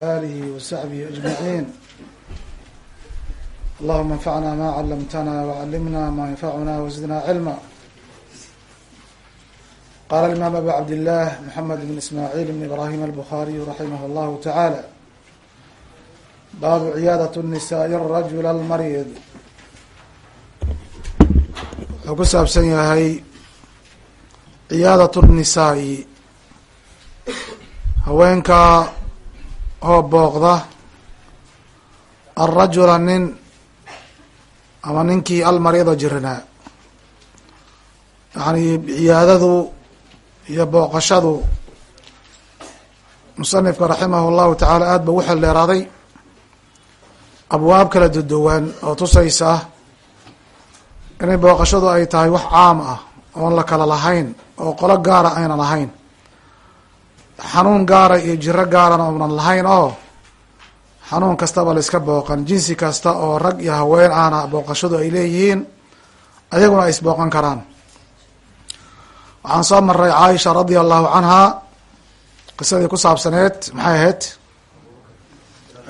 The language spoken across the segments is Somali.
alihi wasaxbihi ajmaciin allahuma anfacna ma calamtana wacallimna ma yanfacuna wasidna cilma qala alimaam abu cabdillah moxamed ibn ismaaciil ibn ibrahim albukhariyu raximah allahu tacaala baabu ciyaadat nisaai arajul almarid wuxuu ku saabsan yahay ciyaadat nisaai haweenka oo booqda alrajula nin ama ninkii almarido jirinaa yani ciyaadadu iyo booqashadu musanifka raximah اllahu tacaala aad ba u xel dheeraaday abwaab kala duduwan oo tusaysa inay booqashadu ay tahay wax caam ah oon la kala lahayn oo qolo gaara aynan lahayn xanuun gaara iyo jiro gaarana oonan lahayn oo xanuun kastaba la iska booqan. Jinsi kasta oo rag iyo haween ahna booqashadu ay leeyihiin ayaguna ay isbooqan karaan. Waxaan soo maray caaisha radia allahu canha qisadii ku saabsaneed maxay ahayd?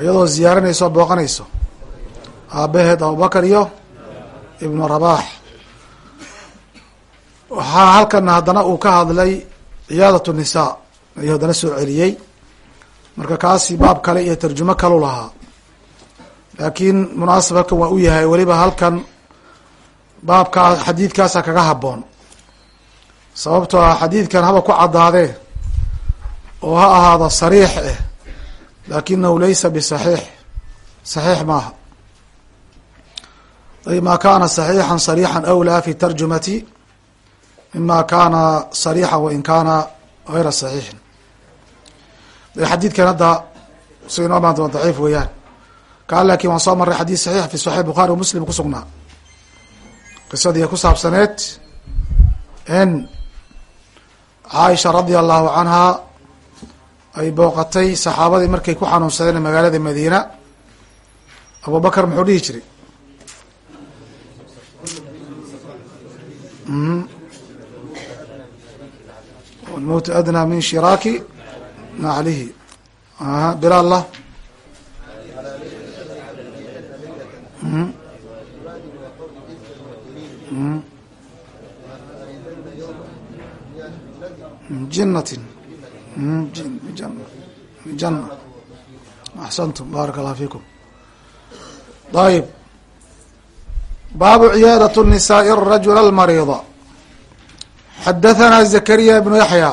Iyadoo ziyaaranayso o booqanayso aabaheed abubakar iyo ibnu rabax waxaa halkana haddana uu ka hadlay ciyaadat nisaa ayuu haddana soo celiyey. Marka kaasi baab kale iyo tarjumo kalu lahaa. Laakiin munaasab halkan waa u yahay weliba halkan baabkaa xadiidkaasa kaga haboon sababtoo ah xadiidkan haba ku caddaadee oo ha ahaado sariix eh laakinahu laysa bisaxiix. Saxiix maaha. Ay ma kaana saxiixan sariixan awlaa fi tarjumati mima kaana sariixan wain kaana hayra saxiixin. Xadiidkan hadda si inoo imaan doon daciif weeyaan. Kaa laakiin waan soo marray xadiis saxiix fi saxiix bukhaari muslim ku sugnaa. Qisadii ku saabsaneed in caaisha radia allahu canhaa ay booqatay saxaabadii markay ku xanuunsadeen magaalada madiina. Abubakar muxuu dhihi jiray? Hmm? wlmowtu adnaa min shiraaki naxlihi aha bilaalla jinnatin janna axsantum baaraka allahu fiikum ayib baabu ciyaadatu nisaai rajul almariida xadathana zakariya بن yaxya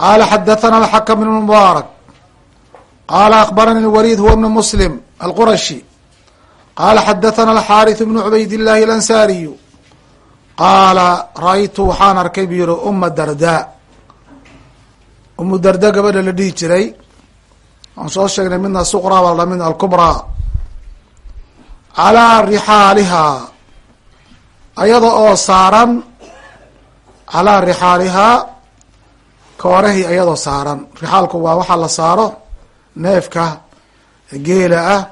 qaala xadathana alxakam بن mubaarak qaala akhbarani الوليد هو بن مسلم alqurashi qaala xadathana alxaariث بن cubayd illahi alansaariyu qaala ra'aytu waxaan arkay buu yihi uma darda umu darda gabadha la dhihi jiray aan soo sheegnay midna suqra baa la mid alkubraa calaa rixaalihaa ayada oo saaran calaa rixaalihaa koorahii ayadoo saaran. Rixaalku waa waxaa la saaro neefka geela ah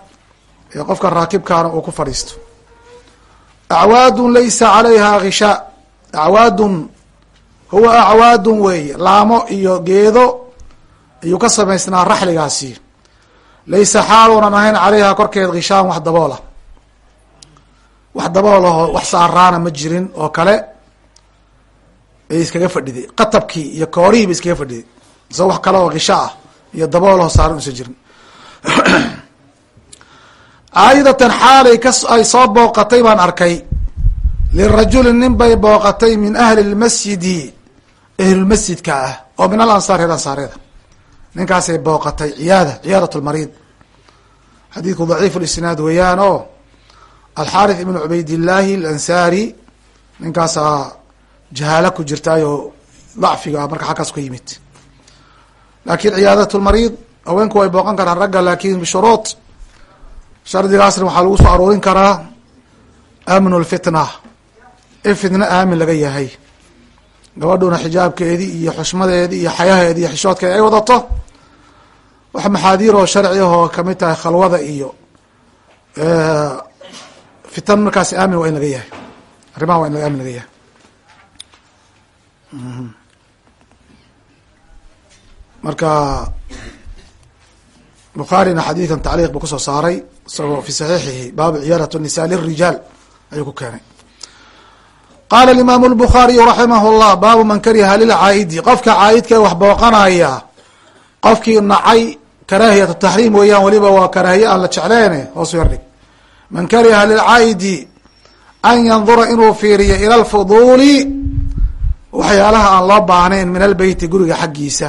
ee qofka raakibkaana uu ku fadhiisto. Acwaadun laysa calayha hishaa acwaadun huwa acwaadun weeye. Laamo iyo geedo ayuu ka samaysnaa raxligaasi. Laysa xaaluunan ahayn caleyha korkeed kishaan wax daboola wax daboolaho wax saaraana ma jirin oo kale ay iskaga fadhiday qatabkii iyo koorihii ba iskaga fadhiday isao wax kale oo kisha ah iyo daboolaho saaran usan jirin. Caayidatan xaalay ka ay soo booqatay baan arkay. Lirajuli nin bay booqatay min ahli lmasjidi ahlulmasjidka ah. Oo min alansaar ansaareeda. Ninkaasay booqatay ciyaada ciyaadat lmariid xadiidku daciif lisnaad weeyaan oo alxaarith ibn cubaydillaahi alansaari ninkaasaa jahaala ku jirtaayoo dacfiga marka xagkaas ka yimid. Laakin ciyaadat lmariid haweenku way booqan karaan ragga laakin bishuruud shardigaasna waxaa lagu soo aroorin karaa amnu lfitna in fitna aamin laga yahay. Gabadhuna xijaabkeedii iyo xushmadeedii iyo xayaheedii iyo xishoodkeedi ay wadato. Wax maxaadiir oo sharci ah oo ka mid tahay khalwada iyo fitan markaas aamin waa in laga yahay. Arrimaha waa in aamin laga yahay marka bukhaarina xadiidan tacliiq buu ku soo saaray isagoo fi saxiixihi baabu ciyaarat nisa lirijaal ayuu ku keenay. Qaala imaamu lbukhaariyu raximah llah baabu man kariha lilcaayidi qofka caayidka wax booqanaya qofkii nacay karaahiyat taxriim weeyaan weliba waa karaahiye aan la jecleene hoosu yardhig man kariha lilcaayidi an yandura inuu fiiriyo ila lfuduuli waxyaalaha aan loo baahnayn min albeyti guriga xaggiisa.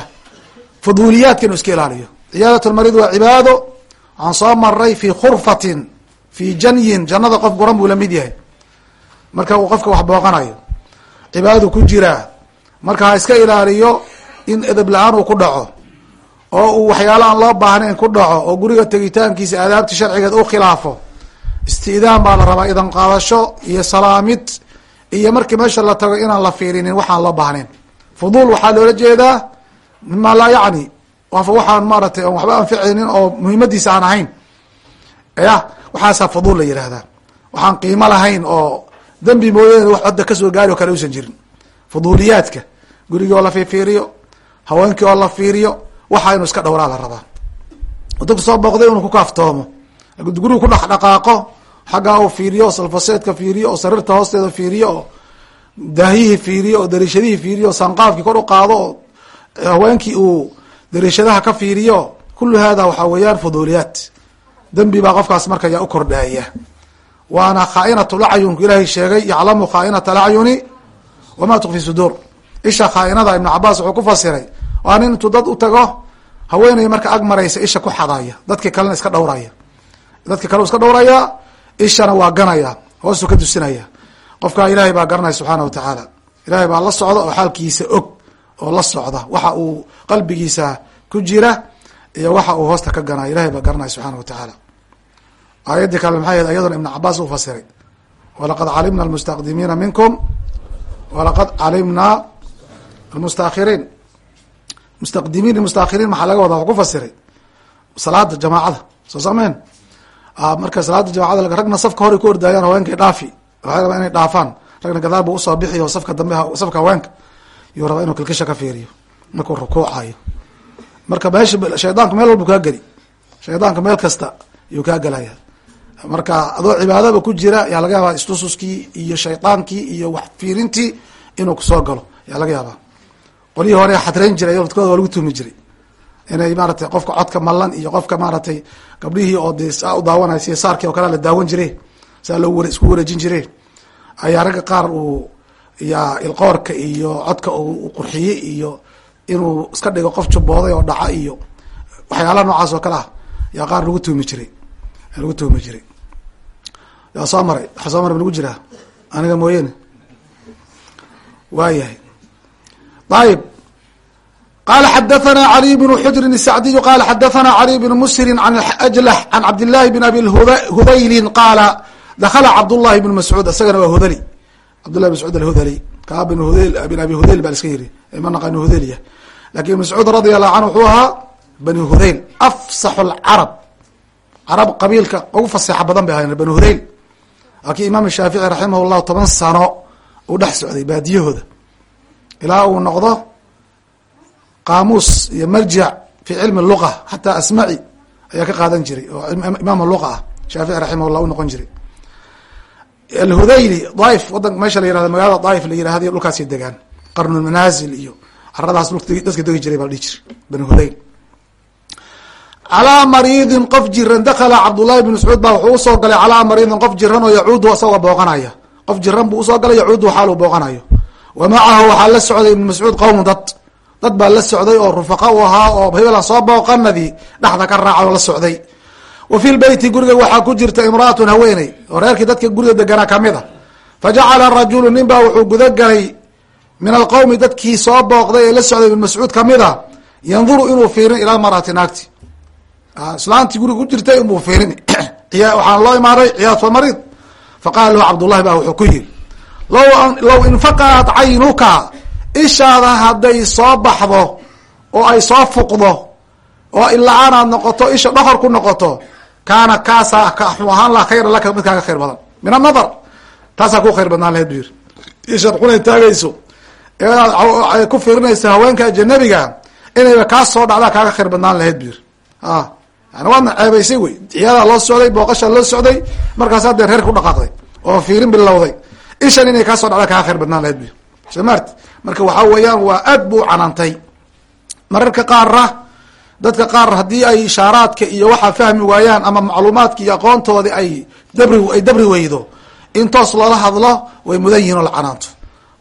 Fuduuliyaadka inuu iska ilaaliyo. Ciyaadat lmarid waa cibaado waxaan soo maray fi khurfatin fi janyin jannada qof guran buu la mid yahay. Marka uu qofka wax booqanayo. Cibaadadu ku jiraa marka ha iska ilaaliyo in edeb la'aan uu ku dhaco oo uu waxyaalo aan loo baahnayn ku dhaco oo guriga tegitaankiisa aadaabta sharcigeed u khilaafo isti'daan baa la rabaa idan qaadasho iyo salaamid iyo markii meesha la tago inaan la fiirinin waxaan loo baahnayn fuduul waxaa loola jeedaa mima laa yacni waxaan maaratay on waxba anficaynin oo muhiimadiisa aan ahayn. Ya waxaasaa fuduul la yihahdaa waxaan qiimo lahayn oo dembi mooyaane wax hadda ka soo gaari oo kale usan jirin. Fuduuliyaadka gurigii oo la fiifiiriyo haweenkii oo la fiiriyo waxaa inuu iska dhowraa la rabaa. Dadku soo booqday inuu ku kaaftoomo. Gurigu ku dhaqdhaqaaqo xaggaa uu fiiriyo salfaseedka fiiriyo oo sariirta hoosteeda fiiriyo oo daahiyihii fiiriyo oo dariishadihii fiiriyo oo sanqaafkii kor u qaado oo haweenkii uu dariishadaha ka fiiriyo kullu hada waxaa weeyaan fuduuliyaat dembi baa qofkaas marka yaa u kordhaaya. Waana khaainat lacyunku ilaahay sheegay yaclamu khaainat alacyuni wama tukfi suduur isha khaainada ibnu cabaas wuxuu ku fasiray waa intuu dad u tago haweeney marka ag maraysa isha ku xadaya dadki kalena iska dhowraya. Dadki kale iska dhowraya ishana waa ganaya hoosuu ka dusinaya qofkaa ilaahay baa garanaya subxaana wa tacaala. Ilaahay baa la socda oo xaalkiisa og oo la socda. Waxa uu qalbigiisa ku jira iyo waxa uu hoosta ka ganaya. Ilahay baa garanaya subxaana wa tacaala. Aayadii kale maxay ahayd ayaduna ibn cabaas u fasiray. Walaqad calimna almustaqdimiina minkum walaqad calimna almustakhiriin mustaqdimiin mustakhiriin maxaa laga wadaa? Wa ku fasiray salaada jamaacada. Soo sameen marka salaada jamacada ragna safka horay ku ordaayaan haweenkay dhaafi. Waxay rabaa inay dhaafaan. Ragna gadaal bu u soo bixi oo safka dambe safka haweenka. Yuu rabaa inuu kilkisha ka fiiriyo markuu rukuucayo marka meesha shaydaanku meel walbu kaa geli. Shaydaanka meel kasta yuu kaa gelaya marka adoo cibaadaba ku jira yaa laga yaabaa istususkii iyo shaydaankii iyo wax fiirintii inuu ku soo galo. Yaa laga yaabaa. Qolyihii hore xadreyn jiray dadkooda waa lagu tuhmi jiray inay maaratay qofka codka mallan iyo qofka maaratay gabdhihii oo daawanay si saarkii oo kale la daawan jire saa loo isku wareejin jire ayaa ragga qaar uu yaa ilqoorka iyo codka u qurxiyey iyo inuu iska dhigo qof jubooday oo dhaca iyo waxyaalaha noocaas oo kale ah yaa qaar lagu tuhmi jiray lagu tuhmi jiray yaa soo maray waxa soo maray ma lagu jiraa? Aniga mooyene waayahay. Ayib qala xadathana caliy bnu xujrin الsacdiyu qala xadathana caliy bn mushirin an ajlax an cabdillahi bn abi hudaylin qaala dakala cabdullahi bn mascuud isagana waa hudali cabdullahi mascuud alhudali kaa bn hudayl bin abi hudayl baa iska yiri ma naqano hudayliya laakiin mascuud radi allahu canhu wuxuu ahaa bani hudayl afsaxu lcarab carab qabiilka ugu faseexa badan bay ahayn bani hudayl laakiin imaam shaafici raximah toban sano uu dhex socday baadiyahooda ilaa uu noqdo qaamuus iyo marjac fi cilmi luqa xataa asmaci ayaa ka qaadan jiray oo imaam luqa ah shaafici raximah llah u noqon jiray. Alhudayli daaif wadan meesha la yiraahdo magaalada daaif la yiraahdo dhulkaasay degaan. Qarnulmanaazil iyo caradaas dadka degi jiray baa dhihi jiray bani hudayl. Calaa mariidin qof jiran dakala cabdullahi bn mascuud baa wuxuu u soo galay calaa mariidin qof jiran oo yacuudu isagoo booqanaya. Qof jiran buu u soo galay yacuudu xaal uu booqanayo. Wa macahu waxaa la socday ibn mascuud qowmu dad dad baa la socday oo rufaqa u ahaa oo hebela soo booqanadii dhexda ka raacay oo la socday. Wa fi lbeyti guriga waxaa ku jirta imraatun haweeney oo reerkii dadka guriga deganaa ka mid a. Fa jacala rajulu nin baa wuxuu gudagalay min alqowmi dadkii soo booqday ee la socday ibn mascuud ka mid a yanduru inuu fiirin ilaa marati naagti. Islaantii guriga ku jirtay inbuu fiirin. Waxaan loo imaaday ciyaadfa mariid. Faqala lahu cabdullahi ba wuxuu ku yiri law infaqaat caynuka ishaada hadday soo baxdo oo ay soo fuqdo oo ila-aan aad noqoto isha dhokor ku noqoto kaana kaasaa kaxu ahaan laha khayra laka mid kaaga khayr badan. Min anadar taasaa ku khayr badnaan lahayd bu ishaad xunay taagayso eeaad ku fiirinayso haweenka ajanabiga inayba kaa soo dhacdaa kaaga khayr badnaan lahayd bu a yani waadna ceebaysay wey. Ciyaadaha loo socday booqashaa loo socday markaasaa dee reer ku dhaqaaqday oo fiirin bilowday. Ishan inay kaa soo dhacda kaa khayr badnaan lahayd bu maarti marka waxaa weeyaan waa aad buu canaantay. Mararka qaarna dadka qaar haddii ay ishaaraadka iyo waxaa fahmi waayaan ama macluumaadka iyo aqoontoodi ay dabri ay dabri weydo in toos loola hadlo way mudan yihiin oo la canaanto.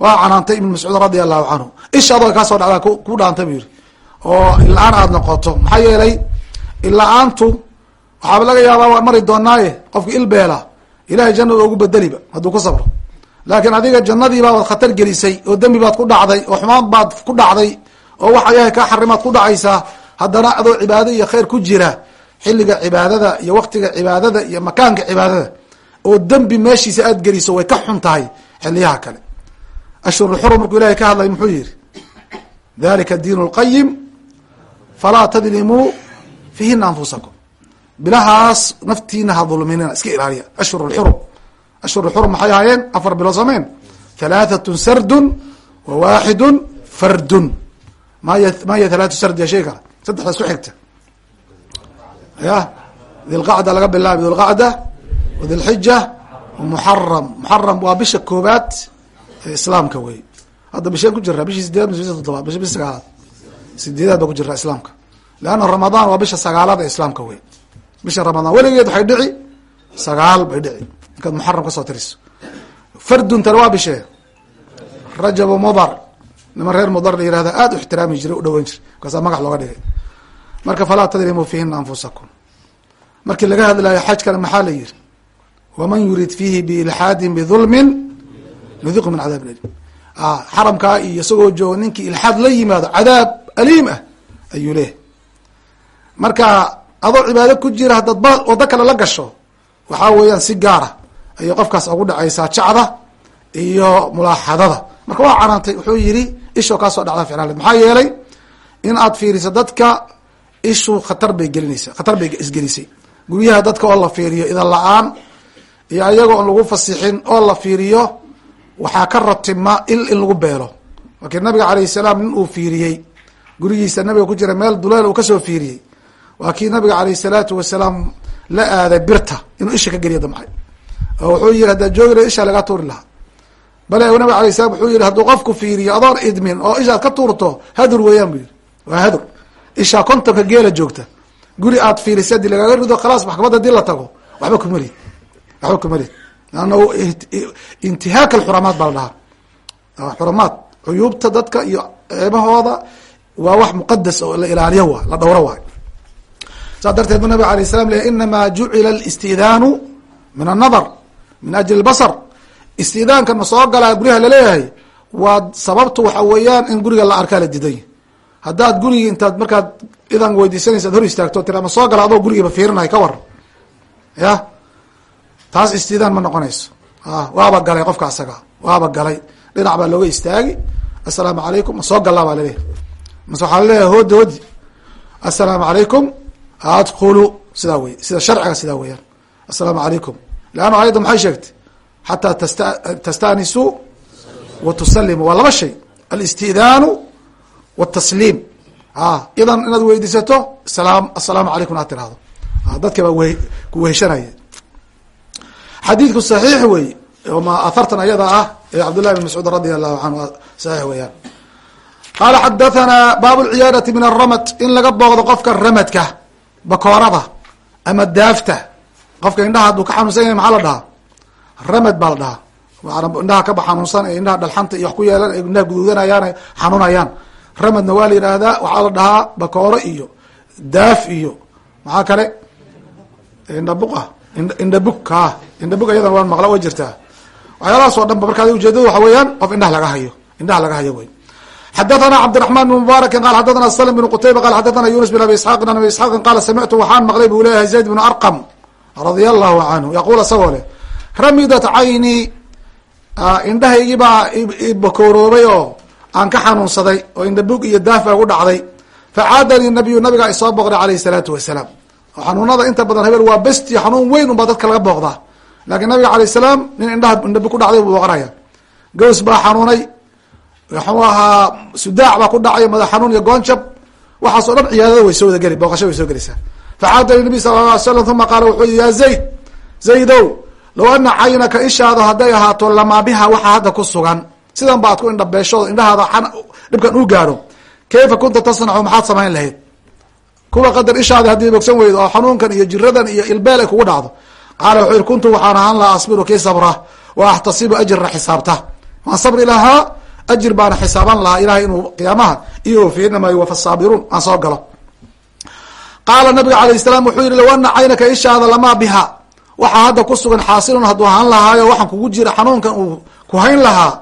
Waa canaantay ibn mascuud radi allahu canhu isha adoo kaa soo dhacdaa ku dhaanta bu yihi oo ila-aan aada noqoto maxaa yeelay ila-aantu waxaaba laga yaabaa waan mari doonaaye qofka ilbeela ilahay jannada ugu bedeliba hadduu ku sabro laakiin adiga jannadiibaa waad khatar gelisay oo dembi baad ku dhacday oo xumaan baad ku dhacday oo waxa ilahay kaa xarimaad ku dhacaysaa haddana adoo cibaado iyo khayr ku jira xilliga cibaadada iyo waktiga cibaadada iyo makaanka cibaadada oo dembi meeshiisa aad geliso way ka xun tahay xiliyaha kale. Ashhurulxurum markuu ilahay ka hadlay muxuu yihi dalika diin lqayim falaa tadlimuu fihina anfusakum. Bilahaas naftiina ha dulminina iska ilaaliya. Ashhur lxurum ashhur lxurum maxay ahaayeen afar bilood sameyn halaahatun sardun wa waaxidun fardun maya maya halaatu sard ya shay kale saddexda isku xigta ya dilqacda laga bilaabi dilqacda wadilxija muxaram muxaram waa bisha koobaad ee islaamka wey hadda bisheen ku jiraa bishii sideedaad bis todobaad bish bish sagaalaad sideedaad baa ku jiraa islaamka leanna ramadaan waa bisha sagaalaad ee islaamka wey bisha ramadaan weligeed waxay sagaal bay dhici markaad muxaram ka soo tiriso. Farduntana waa bishee rajab mudar. Niman reer mudar la yihahda aada u ixtiraami jiray u dhawan jiray markaasaa magax looga dhigay. Marka falaa tadrimuu fiihina anfusakum. Markii laga hadlayo xajkana maxaa la yihi waman yurid fiihi biilxaadin bidulmin nudiqu min cadaabin alim xaramkaa iyo isagoo joogo ninkii ilxaad la yimaado cadaab aliim ah ayuu leeyahy marka adoo cibaado ku jira haddaad ba wado kale la gasho waxaa weeyaan si gaara ayay qofkaas ugu dhacaysaa jacda iyo mulaaxadada. Marka waa canaantay wuxuu yihi ishoo kaasoo dhacda ficlaan maxaa yeelay in aad fiiriso dadka ishu khatar bay gelinaysa khatar bay isgelisay. Guryaha dadka oo la fiiriyo idan la'aan iyo ayaga on lagu fasixin oo la fiiriyo waxaa ka ratima il in lagu beelo markii nabiga alayh salaam nin uu fiiriyey gurigiisa nabiga ku jira meel duleel uu ka soo fiiriyey waa kii nabiga alayh salaatu wasalaam la aaday birta inuu isha ka geliya damcay oo wuxuu yihi haddaad joogi laha ishaa lagaa tuuri lahaa. Bale nabiga alay salam wuxuu yihi hadduu qofku fiiriyo adoon idmin oo ishaad ka tuurto hadur weeyaan bu yihi waa hadur. Ishaa kontonka geela joogta. Guri aad fiirisa haddii lagaaga rido khalaas maxkamadda haddii la tago. Waxba kumalid waxba kumalid lanna intihaak alxuramaat baa la dhahaa. Xuramaat cuyuubta dadka iyo ceebahooda waa wax muqadas oo la ilaaliyo waa la dhowro waay saas darteed bu nabig alay salam leey inamaa jucila alistidaanu min annadar min ajli lbasar istidaanka ma soo galaa guryaha la leeyahay waa sababtu waxa weeyaan in guriga la arkaa la diidan yahy haddaad gurigi intaad markaad idan weydiisanaysa ad hor istaagto tira ma soo gala adoo gurigiiba fiirinay ka war. Ya? Taas istidaan ma noqonayso. Waaba galay qofka asaga. Waaba galay. Dhinac baa looga istaagi. Assalaamu calaykum. Ma soo galaa baa laleeyahy mase waxaa la leeyahay hoodi hoodi. Assalaamu calaykum. Adkulu sidaa wey sida sharciga sidaa weeyaan. Assalaamu calaykum leanna ayadda maxay sheegtay xataa tasta tastanisuu wa tusalimu waa laba shay alistidaanu wtasliim idan inaad weydiisato salaam assalaamu calaykum aad tirahdo dadka baa w ku weheshanaya xadiidku saxiix wey ma ahartan ayada ah ee cabdullahi bn mascuud radi allahu canhu saxiix weeyaan qaala xadathana baabu lciyaadati min aramad in laga booqdo qofka ramadka bakoorada ama daafta qofka indhaha hadduu ka xanuunsan yahay maxaa la dhahaa? Ramad baa la dhahaa. Indhaha kaba xanuunsan ee indhaha dhalxanta iyo wax ku yeelan ee indhaha guduudanayaan xanuunayaan. Ramadna waa la yidhaahdaa waxaa la dhahaa bakooro iyo daaf iyo maxaa kale? Indhabuqa. Indhabug ka indhabug ayadana waan maqla way jirtaa. Waxyaalahaas oo dhan ba marka ujeedadu waxa weeyaan qof indhaha laga hayo. Indhaha laga hayo wey xadathana cabdiraحman bn mubaaraki qal xadathana slm bn qutayba qal xadathana yunus bn abi isxaaqin an abi isxaaqin qaala samictu waxaan maqlay buu leeyahay zayd bn arqam radia allahu canhu yaquul isagoo leh ramidat cayni indhahaygii baa bakooroobay oo aan ka xanuunsaday oo indhabug iyo daaf baa gu dhacday. Facaadanii nabiyu nabiga isoo booqday alayh الsalaatu wasalaam. Oo xanuunada inta badan hebel waa besti xanuun weyn un baa dadka laga booqdaa. Laakiin nabiga alayh salaam nin indhaha indhabug ku dhacday buu booqanaya gaws baa xanuunay waxuu ahaa sudaac baa ku dhacay madax xanuun iyo goonjab. Waxaas dhan ciyaadada way soo wada geli booqasho way soo gelaysaa faxaada nabi sala la alay slam uma qaala wuxuu yii ya zayd zaydow low ana caynaka ishaada hadday ahaato lamaa biha waxaa hadda ku sugan sidan ba ad ku indhabeesho indhahaada dhibkan uu gaadho kayfa kunta tasnacu maxaad samayn lahayd kuwa qadar ishaadi haddii bogsan weydo oo xanuunkan iyo jiradan iyo ilbeel ay kugu dhacdo qaala wuxuu yihi kuntu waxaan ahaan lahaa asbiru kii sabra wa axtasibu ajra xisaabta waan sabri lahaa ajir baana xisaaban lahaa ilahay inuu qiyaamaha iyo saabiruun aan soo galo qaala nabiga alayh salaam wuxuu yihi low ana caynaka ishaada lamaa biha. Waxaa hadda ku sugan xaasilun hadduu ahaan lahaayo waxaan kugu jira xanuunkan uu ku hayn lahaa.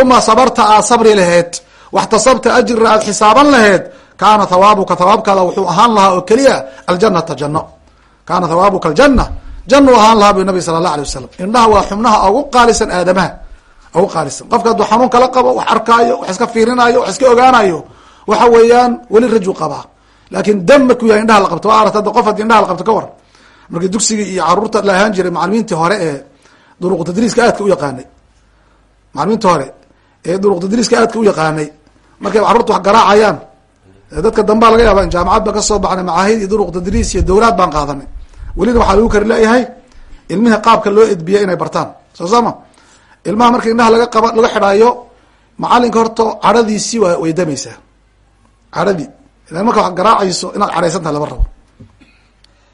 Uma sabarta aad sabri laheed. Waxtasabta ajra aad xisaaban laheed kaana hawaabuka hawaabkaada wuxuu ahaan lahaa oo keliya aljanata janno. Kaana hawaabuka aljana jannu ahaan lahaa bu nabi sala allah alay wasalam indhaha waa xubnaha ugu qaalisan aadamaha ugu qaalisan. Qofka hadduu xanuun kala qabo wax arkaayo wax iska fiirinayo wax iska ogaanayo waxa weeyaan weli raju qabaa laakin dam markuu yahay indhaha la qabto waa arata qof haddii indhaha la qabto ka war. Markii dugsigii iyo carruurta la ahaan jiray macalimiintii hore ee duruq tadriiska aadka u yaqaanay. Macalimiinta hore ee duruq tadriiska aadka u yaqaanay. Markay carruurta wax garaacayaan dadka dambaa laga yaaba jaamacad baan ka soo baxnay macaahid iyo duruq tadriis iyo dowlaad baan qaadanay. Welina waxaa lagu kari leeyahay ilmihii qaabka loo edbiya inay bartaan. Soo sama ilmaha marka indhaha laga qaba laga xidhaayo macalinka horta cadhadiisii way damaysaa. Cadhadii ila marka wax garaacayso inaad cadhaysantaha lama rabo.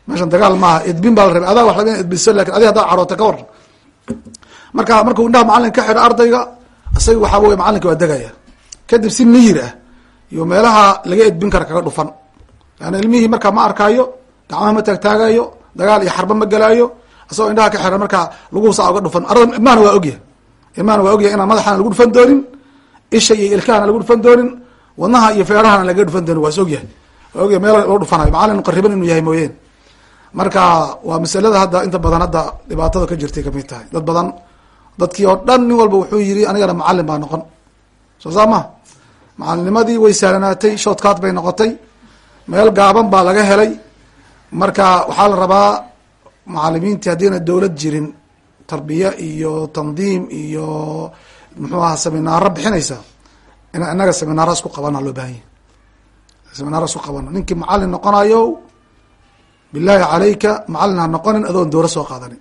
Meeshan dagaal maaha edbin baa la rabay adaa wax laga edbiso laakiin adi haddaad cadhoota ka waran marka markuu indhaha macalinka ka xidho ardayga isaga waxaa wey macalinka waa degaya. Kadib si miyir ah iyo meelaha laga edbin kara kaga dhufan. Leanna ilmihii markaa ma arkaayo gacmaha ma taagtaagayo dagaal iyo xarba ma gelaayo isagoo indhaha ka xiran markaa lagusaa uga dhufan. Arda ilmahana waa ogyahay. Ilmahana waa ogyahay inaan madaxana lagu dhufan doonin isha iyo ilkahana lagu dhufan doonin wadnaha iyo feerahana laga dhufan doonin waa is ogyahay ogyahay meel loo dhufanayo. Macalin qariban inuu yahay mooyeen. Marka waa masalada hadda inta badan hadda dhibaatada ka jirtay ka mid tahay. Dad badan dadkii oo dhan nin walba wuxuu yiri anigana macalin baa noqon. Soo saa ma macalinnimadii way sahlanaatay shortcut bay noqotay. Meel gaaban baa laga helay. Marka waxaa la rabaa macalimiintii haddiina dowlad jirin tarbiya iyo tandiim iyo muxuu aha seminaaro bixinaysa ina inaga seminaaro isku qabana loo baahan yahy seminaaro isku qabano ninkii macalin noqonayo billahi calayka macalin ha noqonin adoon dowra soo qaadanin.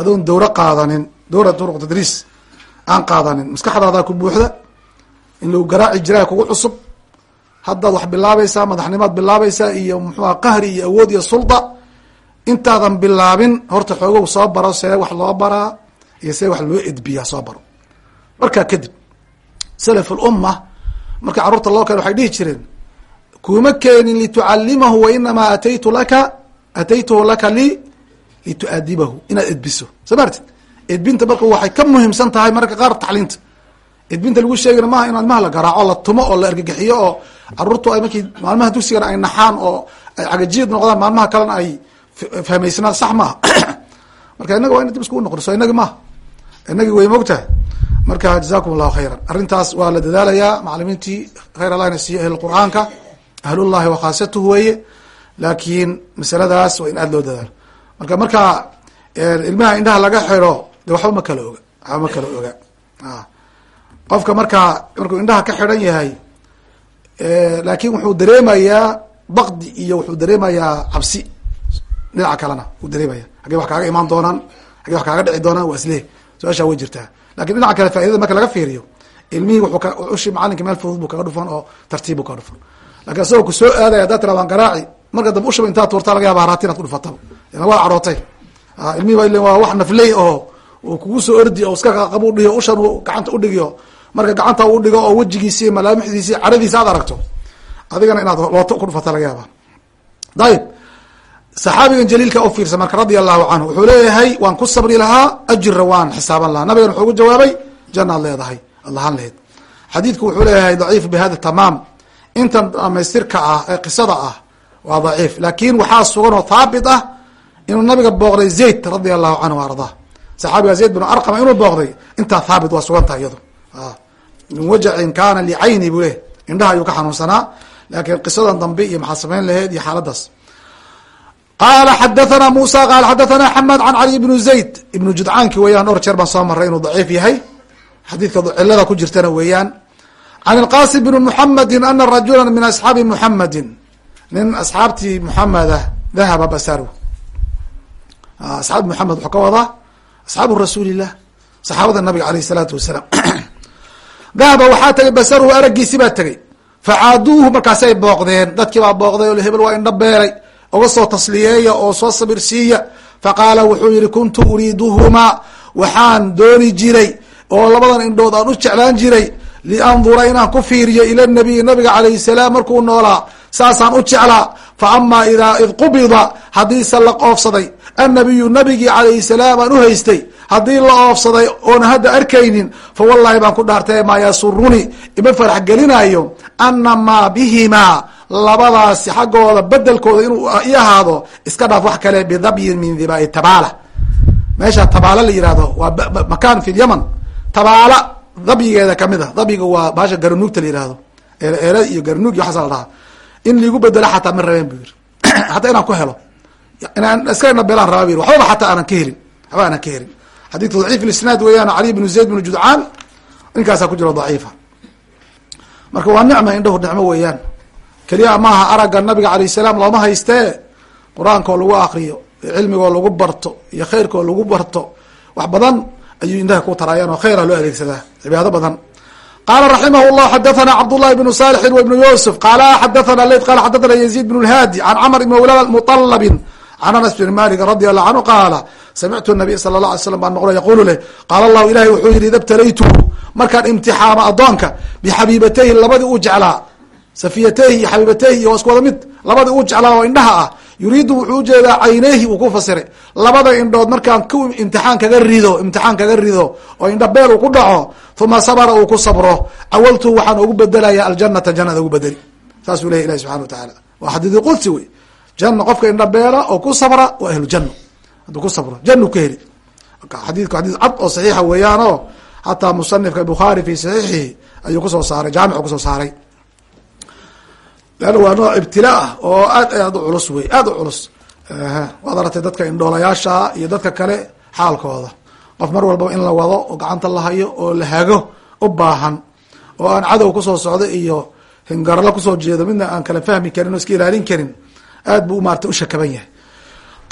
Adoon dowra qaadanin. Dowra duruq tadriis aan qaadanin. Maskaxdaadaa ku buuxda in lagu garaaci jiraa kugu cusub. Haddaad wax bilaabaysaa madaxnimaad bilaabaysaa iyo muxuuha qahri iyo awood iyo sulda intaadan bilaabin horta xoogow soo baro see wax loo baraa iyo see wax loo edbiyaa soo baro. Markaa kadib salaf ulumma marka carruurta loo keeno waxay dhihi jireen kuma keenin litucalimahu wainamaa ataytu laka ataytuhu laka li lituadibahu inaad edbiso. Soo maartid edbinta marka waxay ka muhiimsan tahay mararka qaar taxliinta edbinta lagu sheegana maaha in ilmaha la garaaco la tumo oo la argagixiyo oo caruurtu ay markii maalmaha dugsigana ay naxaan oo ay cagajiid noqdaan maalmaha kalena ay fahmaysnaan sax maaha. Marka inaga waa ina dib iskugu noqon so inagi maaha. Inagii way mogtahay marka jazakum allahu khayran. Arrintaas waa la dadaalayaa macalimiintii khayr allahna siiyo ahl qur'aanka ahlullahi wa khaasatuhu weeye. Laakiin masaladaas waa in aada loo dadaalo. Marka marka ilmaha indhaha laga xiro de waxba ma kala oga. Waxba ma kala oga. Qofka markaa markuu indhaha ka xidhan yahay laakin wuxuu dareemayaa bakdi iyo wuxuu dareemayaa cabsi. Dhinaca kalena wuu dareemaya haggey wax kaaga imaan doonaan haggey wax kaaga dhici doonaan waa isleeh su'aashaa way jirtaa laakiin dhinaca kale faidada marka laga fiiriyo ilmihii wuxuu ka ushi macalinka meel fudud buu kaga dhufan oo tartiib buu kaga dhufan. Lakin isagoo ku soo aadaya haddaa tira waan garaaci marka dambe ushuba intaa tuurtaa laga yaaba haraati inaad ku dhufataba. Waa carootay. Ilmihi ba waa wax nafley oo kugu soo ordi oo iska qaqab udhiyo ushan gacanta udhigiyo marka gacanta u dhigo oo wejigiisi iyo malaamixdiisi cadhadiisa aad aragto adigana inaad looto ku dhufata laga yaaba dayib saxaabigan jaliilka u fiirsa marka radia allahu canhu wuxuu leeyahay waan ku sabri lahaa ajira waan xisaaban lahaa. Nabigan wuxuu ugu jawaabay janaad leedahay ad lahaan laheyd xadiidku wuxuu leeyahay daciif bihada tamaam. Intan dhamaystirka ah ee qisada ah waa daciif laakin waxaa sugan oo thaabit ah inuu nabiga booqday zayd radia allahu canhu ardaa saxaabiga zayd bin arqama inuu booqday intaa thaabit waa sugan tahay iyado min wajacin kaana licayni buu leh indhaha ayuu ka xanuunsanaa laakiin qisadan dambe iyo maxaa samayn laheyd iyo xaaladaas qaala xadathana musa qaala xadathana xamed can cali ibnu zayd ibnu judcaanki weeyaan dhowr jeer baan soo maray inuu daciif yahay xadiidka cilada ku jirtana weeyaan can ilqasim bni muxamedi ana rajula min asxaabi muxamedin nin asxaabtii muxameda dahaba basaru asxaabu maxamed wuxuu ka wadaa asxaabu rasuulillah saxaabada nabiga aleyh isalaatu wasalaam dahaba waxaa tagay basaruhu araggiisi baa tegay facaaduuhu markaasay booqdeen dadkii baa booqday o hebel waa indha oga soo tasliyeeya oo soo sabir siiya faqaala wuxuu yihi kuntu uriiduhumaa waxaan dooni jiray oo labadan indhood aan u jeclaan jiray liandura inaan ku fiiriyo ila nabiyi nabiga calayh salaam markuu noolaa saasaan u jeclaa. Fa amaa idaa id qubida haddiise la oofsaday annabiyu nabigii calayhi salaam aan u haystay haddii la oofsaday oona hadda arkaynin fa wallahi baan ku dhaartay maa yasuruni ima farax gelinayo ana maa bihimaa labadaasi xaggooda bedelkooda inuu i ahaado iska dhaaf wax kale bidabyin min dibai tabaala. Meesha tabaala la yihahdo waa makan fi lyaman tabaala dabyigeeda ka mid a dabyiga waa baasha garanuugta la yihahdo eele iyo garanuug iyo waxaasa la dhahaa in liigu bedelo xataa ma rabeen bu yiri hataa inaan ku helo inaan iska nabelaan rabaa bu yiri waxbaba xataa aanan ka helin. Waxba aanan ka helin. Xadidka daciif isnaad weeyaan cali bnu zayd bnu judcaan ninkaasaa ku jiro daciifa. Marka waa nicma indhahu nicmo weeyaan keliya maaha aragga nabiga alayh salaam looma haystee qur'aankoo lagu akriyo iyo cilmigoo lagu barto iyo khayrkoo lagu barto wax badan ayuu indhaha ku taraayaan oo khayra loo adeegsadaa cibaado badan. Qala raximah llah xadathana cabdullahi bnu salixin w ibnu yusuf qala xadathana leyt qala xadathana yaziid bn lhaadi can camr ibn muطalabin can anas bn malik radi allahu canhu qaala samictu nabiy sala la alay slam baan maqlo yaqulu leh qaala allahu ilahi wuxuu yihi ida btalaytuhu markaan imtixaamo addoonka bixabiibatayhi labadii uu jeclaa safiyatayhi iyo xabiibatayhi iyo waa isku wada mid. Labadii uu jeclaa oo indhaha ah yuriidu wuxuu u jeedaa cayneyhi uu ku fasiray labada indhood markaan ku imtixaan kaga rido imtixaan kaga rido oo indha beel uu ku dhaco uma sabra uu ku sabro. Cawaltu waxaan ugu bedelaya aljanata jannada ugu bedeli. Saasuu leyahy ilahi subxana watacaala waa xadiidi qudsi wey janna qofka indha beela oo ku sabra waa ahlu janno. Hadduu ku sabro jannu ka heli. Xadiidku xadiis cad oo saxiixa weeyaan oo hataa musanifka bukhaari fi saxiixihi ayuu ku soo saaray jaamicu ku soo saaray leanna waa nooc ibtilaa ah oo aad aad u culus wey aad u culus waad aratay dadka indhoolayaasha iyo dadka kale xaalkooda qof mar walbaba in la wado oo gacanta la hayo oo la hago u baahan oo aan cadow kusoo socdo iyo hingarlo kusoo jeedo midna aan kala fahmi karin oo iska ilaalin karin aad buu maarata ushakaban yahay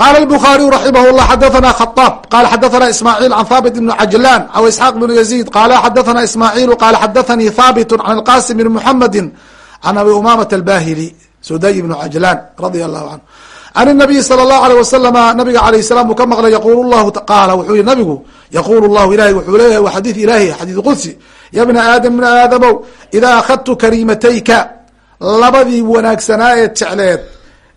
qala الbخariyu raximah الlah xadathana khaطاab qala xadathana ismاعيل can thabit بn cajlan aw isxaaq بn yazيd qala xadathana ismاعيل qala xadathanii thabit can اlqasim بn mحamedi an abi umamat albahili suday ibnu cajlan radia allahu canhu an nabiyi sala allahu aleyh wasalama nabiga alayh salaam uu ka maqlay yaqul lahu qaala wuxuu yihi nabigu yaquulu llahu ilahi wuxuu leeyahay wa xadiid ilaahi xadiid qudsi ya bna aadam bna aadamow idaa akhadtu kariimatayka labadii wanaagsanaa ee jecleed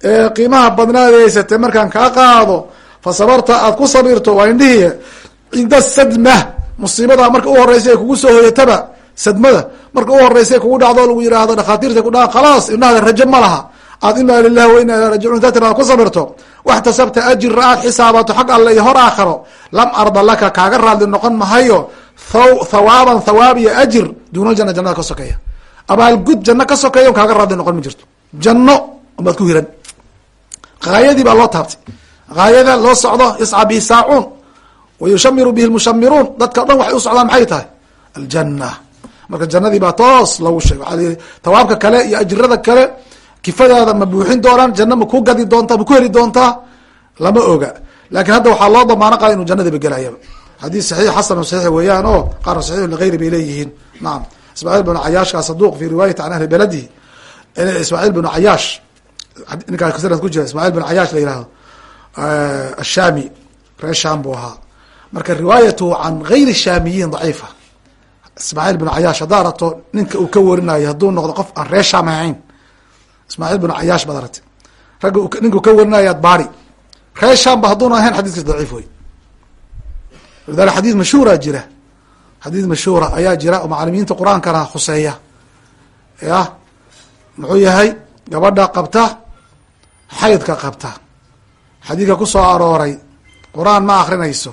ee qiimaha badnaad haysatay markaan kaa qaado fa sabarta aad ku sabirto waa indhihiye cinda sadma marka u horeysa hoyataba sadmada. Marka u horeysa kugu dhacdo lagu yihahdo dhakhaatiirta kudhaa khalaas indhahda rajo ma laha. Aad inaa lilahi wa ina ila rajicuun datir aad ku sabirto waxtasabta ajira aad xisaabato xag alle iyo hor aakharo. Lam arda laka kaaga raadli noqon mahayo. Thawaaban thawaab iyo ajir duuna jana jannada ka sokeeya abaalgud janno ka sokeeya kaaga raadli noqon ma jirto. Janno baad ku hiran. Haayadii baa loo taabtay. Haayada loo socdo yascaa bihi saacuun. Wa yushamiru bihi lmushamiruun dadka o dhan waxay u socdaan maxay tahay? Aljanna marka jannadii baa toos lagu sheegay. Waaa lii tawaabka kale iyo ajirada kale kifadaada ma buuxin doonaan janno ma ku gadi doontaa ma ku heli doontaa lama oga. Lakin hadda waxaa loo damaano qaada inu jannadiiba gelayaba xadiis saxiix xasan saxiix weeyaan oo qaarna saxiix ligayri bay leeyihiin. Nacam ismaaciil bnu cayaashka saduq fi riwaayati can ahli beladihi ismaaciil bnu cayaash ninkaa sanad ku jira ismaaciil bin cayaash la yihahdo ashami reer sham buu ahaa. Marka riwaayatu can gayri shaamiyiin daciifa ismaaciil bin cayaash haddaa rato ninka uu ka warinayo hadduu noqdo qof aan reer sham ahayn. Ismaaciil bin cayaash baad aragtay ragga ninkuu ka warinayaad baari. Reer shamba hadduuna ahayn xadiiskiis daciif wey lidalik xadiis mashhuura jira. Xadiis mashhuura ayaa jira oo macalimiinta qur'aankana khuseeya. Ya muxuu yahay? Gabadha qabta xaydka qabta. Xadiidka ku soo arooray qur'aan ma akrinayso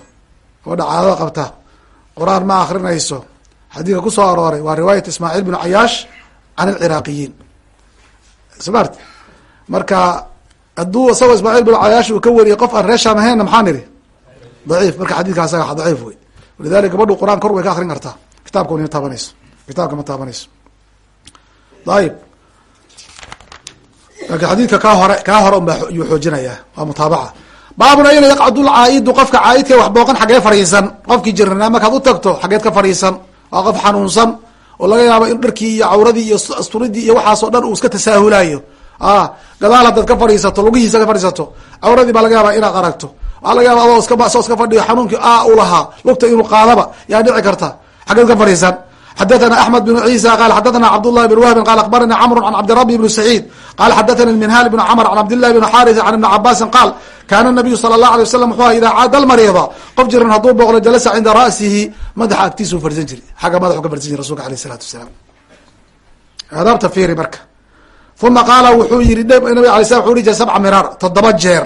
gabadha caadada qabta qur'aan ma akrinayso xadiidka ku soo arooray waa riwaayat ismaaciil bn cayaash can alciraaqiyiin smart marka hadduu isagoo ismaaciil bin cayaash uu ka wariyay qof aan reer shaam ahaynna maxaa nidhi daciif marka xadidka asaga daciif wey walidalika gabadhu qur'aan kor way ka akrin kartaa. Kitaabka ma taabanayso. Kitaabka ma taabanayso. Ayib laakiin xadiidka kaa hore kaa hore unbaa yuu xoojinaya. Waa mutaabaca. Baabun ayna yaqcadu lcaa'idu qofka caa'idka wax booqan xaggee fadhiisan qofkii jirnaa markaad u tagto xageed ka fadhiisan waa qof xanuunsan oo laga yaabo in dharkii iyo cawradii iyo asturidii iyo waxaasoo dhan uu iska tasaahulayo a gadaal haddaad ka fadhiisato lugihiisa ka fadhiisato cawradii baa laga yaaba inaad aragto. Waxaa laga yaaba adoo iska fadhiyo xanuunkii a u lahaa lugta inuu qaadaba yaa dhici karta. Xageed ka fadhiisan xadathana axmed bn ciisa qala xadathana cabdullahi bn wahbin qala akbarani camru can cabdirabi bn saciid qala xadathani minhal bn cmr can cabdillahi bn xaris can ibni cabaasin qaal kaana nabiyu sala allah alay wasalam wuxuu idaa caada almariida qof jiran hadduu booqdo jalasa cinda ra'sihi madaxa agtiisuu fadhiisan jiri xagga madaxu ka fadhisan jiri rasulka aleyh isalaatu wasalaam aadaabta fiiri marka uma qaala wuxuu yihi nabig alay slam wuxu dhihi jiray sabca miraar toddoba jeer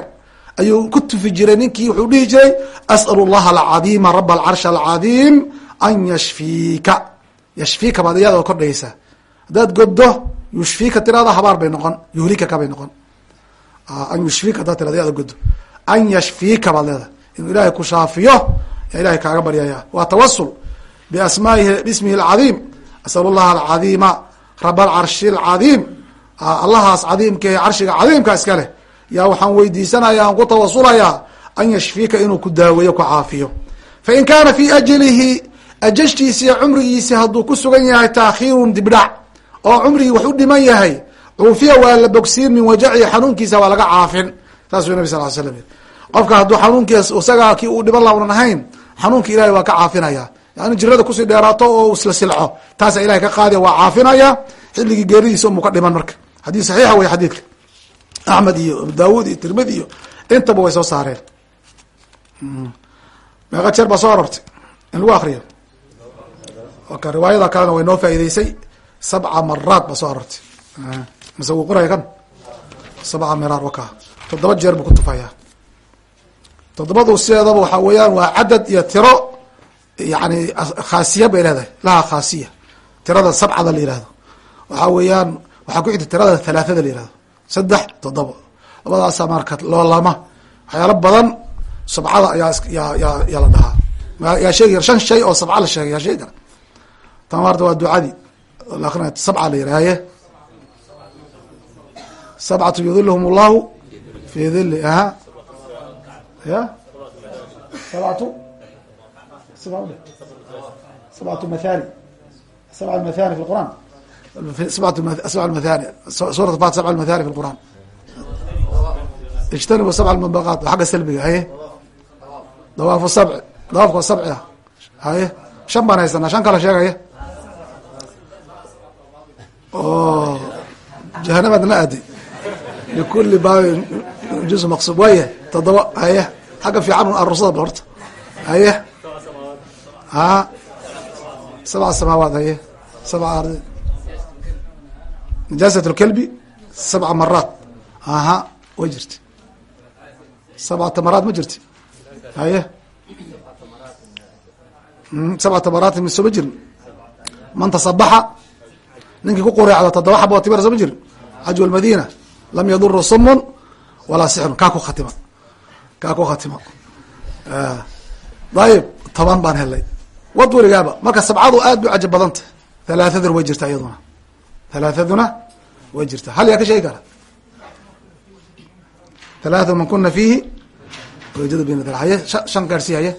ayuu ku tufi jiray ninkii wuxuu dhihi jiray as'alu llaha alcadiima raba alcarshi alcadiim an yashfiika yashfiika baad iyadoo kordhaysa. Haddaad goddo yushfiika tirada habaar bay noqon yuhlikaka bay noqon. An yushfiika haddaad tirada iyadoo goddo. An yashfiika baad leedahay. Inuu ilaahay ku shaafiyo yaa ilahay kaaga baryaya waa tawasul biasmaa'ihi bismihi alcadiim. Asalu llaha alcadiima raba alcarshi alcadiim allahaas cadiimka ee carshiga cadiimka iska leh. Yaa waxaan weydiisanaya aan ku tawasulayaa an yashfiika inuu ku daaweeyo ku caafiyo. Fain kaana fi ajlihi ajashtiisi iyo cumrigiisi hadduu ku sugan yahay taakhiirun dibdhac oo cumrigii wax u dhiman yahay cuufiya waa la bogsiin min wajacihi xanuunkiisa waa laga caafin. Saasuu nabi sal slam qofka hadduu xanuunkiis isagaa kii uu dhiban launan ahayn xanuunka ilahay waa ka caafinaya yani jirada ku sii dheeraato oo isla silco taasa ilahay ka qaadiya waa caafinaya. Xilligii geeridiisa umuu ka dhiman marka. Xadiis saxiixa wey xadiidka. Axmed iyo abu daawud iyo tirmidi iyo intaba way soo saareen. Meeqa jeer baa soo arortay in lagu akriyo ka riwaayada kalena way noo faa'ideysay sabca maraat baa soo arortay. Mise wuu qoraya kan? Sabca miraar waka toddoba jeer buu ku tufayaa. Toddobadu sideedaba waxaa weeyaan waa cadad iyo tiro yani khaasiya bay leedahay. Laha khaasiya. Tirada sabcada la yihahdo waxaa weeyaan waxaa ku xigta tirada halaathada la yihahdo saddex toddoba labadaasa marka loolama waxyaalo badan sabcada ayaa yaa yaa la dhahaa. Yaa sheegi kara shan shay oo sabca la sheegay yaa sheegi. kara tama horta waa ducadii akrinay sabca la yidhaha haye sabcatu yudilhum allahu fii dili aha ya? Sabcatu. Sabcatu. Mathani. Sabca mathani fi qur'an. Sabca mathani. Surat fat sabca mathani fi qur'an. Ijtanibu sabca mabaqaat xagga salbiga haye? Dawaafu sabci dawaafka sabci ah. Haye? Shan baan haysanaa shan kala sheegaya o jahanamaad na aaday likuli baabin juz maqsub waaya todoba haye xagga fiican un arusada bal horta. Haye ha sabca samaawaat haye sabca ardi. Najaasat lkelbi sabca maraat aha way jirta sabcata maraat ma jirti. Haye sabcata maraat mi soo ma jirin man tasabaxa ninkii ku qureecda toddoba xabo timir soo ma jirin xaju lmadina lam yaduru sumun walaa sixrun. Kaa ku khatima. Kaa ku khatima. Dayib toban baan helay. Wad weligaaba marka sabcadu aad bay cajab badanta halaathaduna way jirtaa iyaduna. Halaathaduna way jirtaa. Hal yaa ka sheegi kara? Halaatha man kuna fiihi haye shan gaarhsii haye.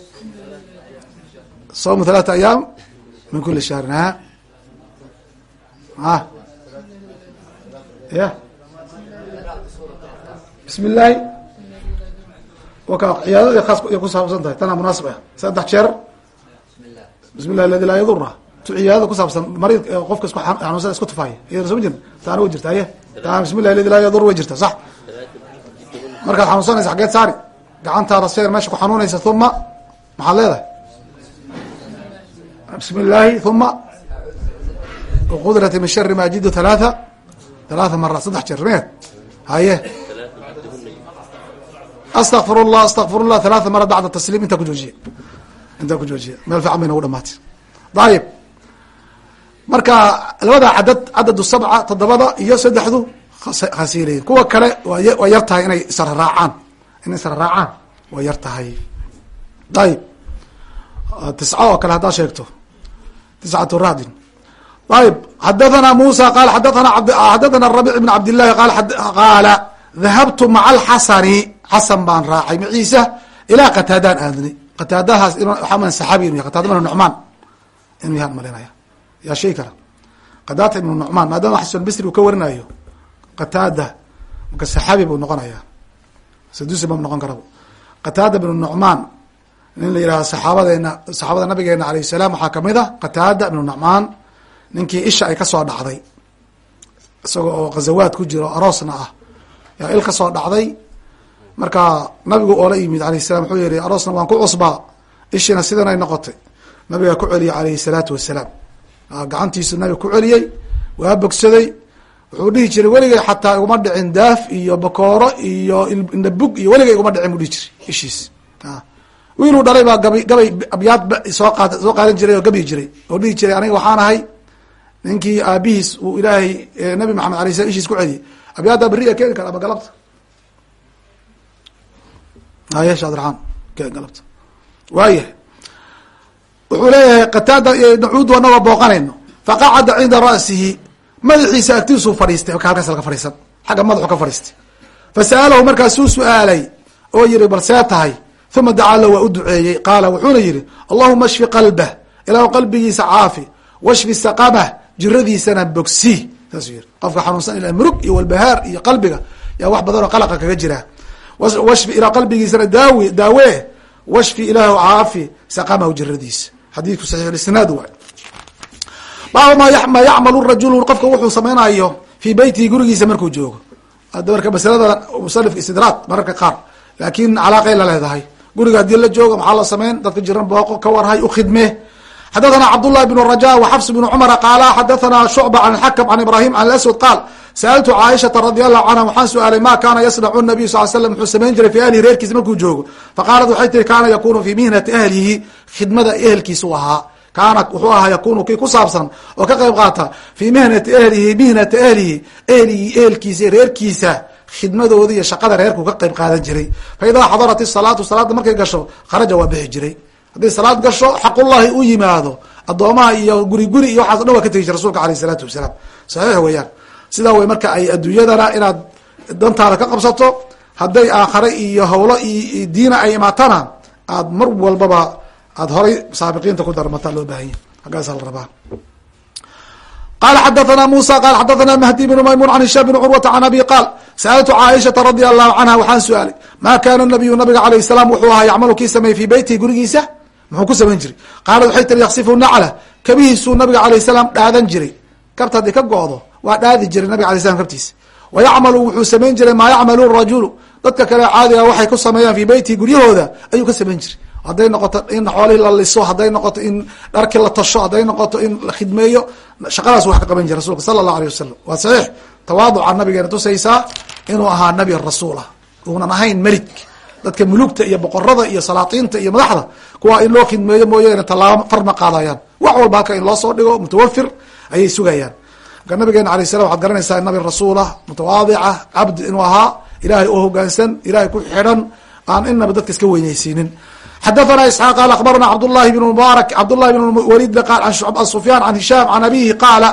Sawmu halaata ayaam min kuli shahrin ha a ya bismi illaahi waka ciyaadada aas ay ku saabsan tahay. Tanaa munaasib ah. Saddex jeer. Bismi llahi aladi laa yadura tu ciyaadada kusaabsan marid qofka isku xanuunsan isku tufaaya iyadana soo ma jirta taana way jirta aye taa bismi llahi aladi laa yadur way jirta sax. Markaad xanuunsanaysa xageed saari. Gacantaada seer meesha ku xanuunaysa uma maxaad leedahay? Bismi illaahi uma qudrati min shari ma ajidu halaatha halaatha maraat saddex jeer meed haye astakfir llah astakfir llah halaatha maraat bacda tasliim intaa ku joojiye intaa ku joojiye meel fiican bay nagu dhamaatay dayib marka labada cadad cadadu sabca toddobada iyo saddexdu khasiilayin kuwa kale waa yar tahay inay israraacaan inay israraacaan waa yar tahay dayib tisca oo kale haddaad sheegto ayb xadathana musa qal xadathana rabic bn cabdillahi qaala dahabtu maca alxasani xasan baan raacay maciisa ilaa qataadaan aadni qataadahaas saxaabi inu yahy qataada ibnu nucmaan inuu yahan malinaya yaa shay kara qataada ibnu nucmaan maadaama xasan bisri uu ka warinayo qataada marka saxaabi buu noqonaya sadusi ma noqon karaba qataada ibnu nucmaan nin la yihahdo saxaabadeena saxaabada nabigeena alayh salaam waxaa ka mid a qataada ibnu nucmaan ninkii isha ay ka soo dhacday isaga oo ghazawaad ku jiro aroosna ah yaa il ka soo dhacday. Marka nabigu oola yimid alayh salam wuxuu yihi aroosna waan ku cusbaa ishiina sidan ay noqotay. Nabigaa ku celiyay alayhi salaatu wasalaam. Gacantiisu nabiga ku celiyey waa bogsaday. Wuxuu dhihi jiray weligay xataa iguma dhicin daaf iyo bakooro iyo indhabug iyo weligay iguma dhicin buu dhihi jiray ishiis. Wiiluu dhalay baa gabi gabay abyaad soo qaad soo qaadan jiray oo gabi jiray. Oo dhihi jiray aniga waxaan ahay ninkii aabihiis uu ilaahay nabi maxamed alay slam ishiis ku celiyey abyaaddaa beriya keeni kara ama galabta? Hayesha abdiraxmaan keen galabta. Waayahay wuxuu leeyahay qataada nacuudu anagoo booqanayno. Faqacada cinda ra'sihi madaxiisa agtiisuu fadhiistay ka halkaas laga fadhiisan xagga madaxu ka fadhiistay. Fasa'alahu markaasuu su'aalay oo yihi bal see tahay? Uma dacaa waa u duceeyey. Qaala wuxuuna yihi allahuma shfi qalbah ilaahu qalbigiisa caafi washfi saqamah jiradiisana bogsi saasuu yihi qofka xanuunsan ila murug iyo walbahaar iyo qalbiga yaa wax badanoo qalaqa kaga jira. Washfi ilaa qalbigiisana daawi daawee washfi ilaahu caafi saqamahu jiradiisa xadiidku saxiixulisnaad waay. Baaba ma yacmalu rajulu qofka wuxuu samaynayo fii beytihi gurigiisa markuu joogo. Marka masalada musanifka istidraad mararka qaar. Laakin calaaqay la leedahay. Guriga haddii la joogo maxaa la samayn dadka jiran booqo ka warhay ukhidme xadathana cabdullahi bn raja waxafs bn cumara qaala xadathana shucba can xakm can ibrahim can aswad qaal sa'altu caaishata radi allahu canha waxaan su'aalay ma kana yasnacu nabiyu sal slam muxuu samayn jiray fi ahlihi reerkiisa markuu joogo faqaalat waxay tiri kaana yakunu fi mihnati ahlihi khidmada ehelkiisu ahaa kaana wuxuu ahaa yakunu kii ku saabsan oo ka qayb qaata fii mihnati ahlihi mihnati ahlihi ehligii ehelkiisa reerkiisa khidmadooda iyo shaqada reerku ka qayb qaadan jiray fa xadarat isalaatu salaada markay gasho kharaja waa bixi jiray hadday salaad gasho xaqullahi u yimaado addoomaha iyo guri guri iyo waxaas dhan waa ka tegi jira rasulka aleyh isalaatu wasalaam. Saxiix weeyaan. Sidaa wey marka ay adduunyadana inaad dantaada ka qabsato hadday aakhare iyo hawlo iyo diina ay imaatana aad mar walbaba aad horay saabiqiinta ku darmataa loo baahanya haggaasa la rabaa. Qala xadathana musa qala xadathana mahdi bnu maymun an hishaam bn curwata can abi qaal sa'altu caaishata radi allahu canha waxaan su'aalay ma kana nabiyu nabiga alayh salaam? Wuxuu ahaa yacmalu kii sameeyey fi beytihi gurigiisa muxuu ku samayn jiray. Qaalat waxay tiri yaksifu nacla kabihiisuu nabiga alayh salaam dhaadan jiray. Kabta haddii ka go-do waa dhaadi jiray nabiga alay slam kabtiisa wa wuxuu samayn jiray maa yacmalu rajulu dadka kale caadiga waxay ku sameeyaan fi beytihi guryahooda ayuu ka samayn jiray. Hadday noqoto in xoolihii la liso hadday noqoto in dharkii la tasho hadday noqoto in la khidmeeyo shaqadaas wax ka qaban jira rasulka sala allahu alيh wasalam waa saxiix. Tawaaduca nabigeena tusaysaa inuu ahaa nabi rasuul ah. Uunan ahayn melik dadka mulugta iyo boqorada iyo salaatiinta iyo madaxda kuwa in loo khidmeeyo mooyaane tallaabo far ma qaadayaan. Wax walba halka in loo soo dhigo mutawafir ayay sugayaan. Marka nabigeena alayh salam waxad garanaysaa nabi rasuulah mutawaadica cabdi inuu ahaa ilahay oo hogaansan ilahay ku xidhan aan inaba dadka iska weynaysiinin xadathana isxaaq qaal akhbarana cabdullahi bn mubaarak. Cabdullahi bn waliid qaal an sufyaan can hishaam can abihi qaala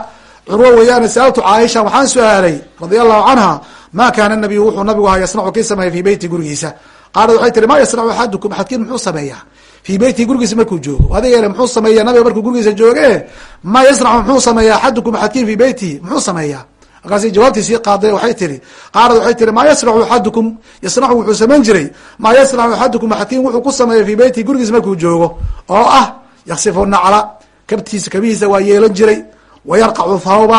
curwo weeyaane sa'altu caaisha waxaan su'aalay radia allahu canha ma kana nabiyu wuxuu nabigu ahaa yasnacu kii sameeya fi beyti gurigiisa qaalat waxay tiri ma yasnacu axadukum axadkiin muxuu sameeyaa fii beyti gurigiisa markuu joogo adigeen muxuu sameeya nabiga markuu gurigiisa jooge ma yasnacu muxuu sameeya axadukum axadkiin fi beytihi muxuu sameeyaa markaas jawaabtiisii qaaday waxay tihi qaalat waxay tihi maa yasnacu axadukum yasnacu wuxuu samayn jiray maa yasnacu axadukum axadkiin wuxuu ku sameeya fii beyti gurigiisa markuu joogo oo ah yaksifu nacla kabtiisa kabihiisa waa yeelan jiray wayarqacu thawba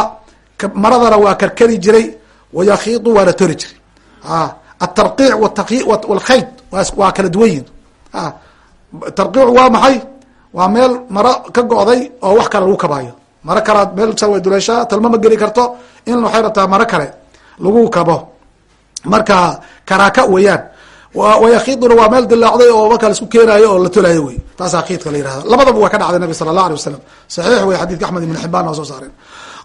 maradana waa karkari jiray wayakhiidu waana tori jiray atarqiic wlkhayd waa kala duwan yihiin tarqiic waa maxay waa meel maro ka go'day oo wax kale lagu kabaayo maro kalaad meel sa way duleeshaa talma ma geli karto in waxay rabtaa maro kale lagu kabo marka karaaka weeyaan wayakhiiduna waa meel dilaacday oo marka la isku keenaayo oo la tolaayo wey taasaa khiidka la yihahda labadaba waa ka dhacday nabi sala allah alay wasalam saxiix wey xadidka axmed ibn xibaan oo soo saareen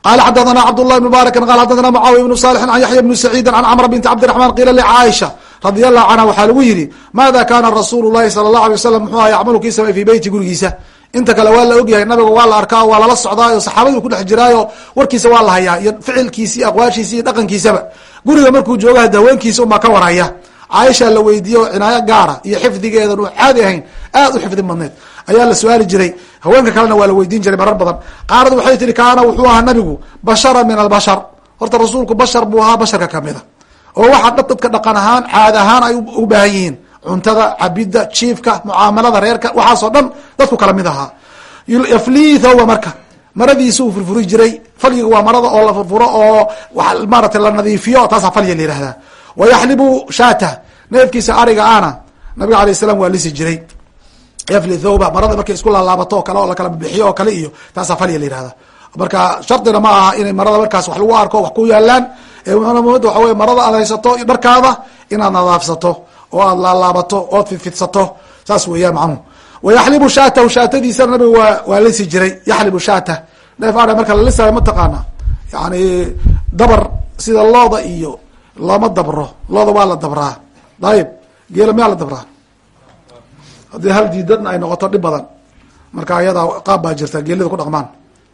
qala xadathana cabdullahi bn mubarakin qala xadathana mucaawiya bnu salixin can yaxya bni saciidin can camra binti cabdiraxman qiila licaaisha radia allahu canha waxaa lagu yihi maada kana rasuulu llahi sala allahu alay wasalam muxuu aha yacmalu kii samey fi beyti gurigiisa inta kale waa la ogyahay nabiga waa la arkaa waa lala socdaayo saxaabadii ku dhex jiraayo warkiisa waa la hayaa iyo ficilkiisi iyo aqwaashiisi iyo dhaqankiisaba guriga markuu joogo hada haweenkiisa umaa ka warhaya caaisha la weydiiye oo cinaayo gaara iyo xifdigeedan uu caadi ahayn aad u xifdi badneed ayaa la su'aali jiray. Haweenka kalena waa la weydiin jiray marar badan. Qaarad waxay tihi kaana wuxuu ahaa nabigu bashara min albashar. Horta rasuulku bashar buu ahaa basharka kamida oo waxaa dadka dhaqan ahaan caad ahaan ay u baahan yihiin. Cuntada cabidda jiifka mucaamalada reerka waxaasoo dhan dadku kala mid ahaa. Yaflii thawba marka. Maradiisa uu furfuri jiray. Falyiga waa marada oo la furfuro oo maarata la nadiifiyo taasaa falya la yihahdaa wayaxlibu shaata. Neefkiisa ariga ana nabiga alayh salam waa lisi jiray yafli thawba marada markay isku laalaabato kale oo lakala bixiyo oo kale iyo taasaa falya la yihahda marka shardina ma aha inay marada markaas wax lagu arko wax ku yaalaan. Muhimada waxa wey marada aad haysato dharkaada inaad nadaafsato oo aad laalaabato ood fidfidsato. Saas weeyaan macnuhu. Wayaxlibu shaatahu shaatadiisana nabiga waa waa lisi jiray. Yaxlibu shaata. Neef ara marka la lisaayo mataqaana yani dabar sida looda iyo looma dabro. Looda waa la dabraa. Dayib geela miyaa la dabraa haddii hal diidadna ay noqoto dhib badan marka ayadaa qaab baa jirta geelida ku dhaqmaan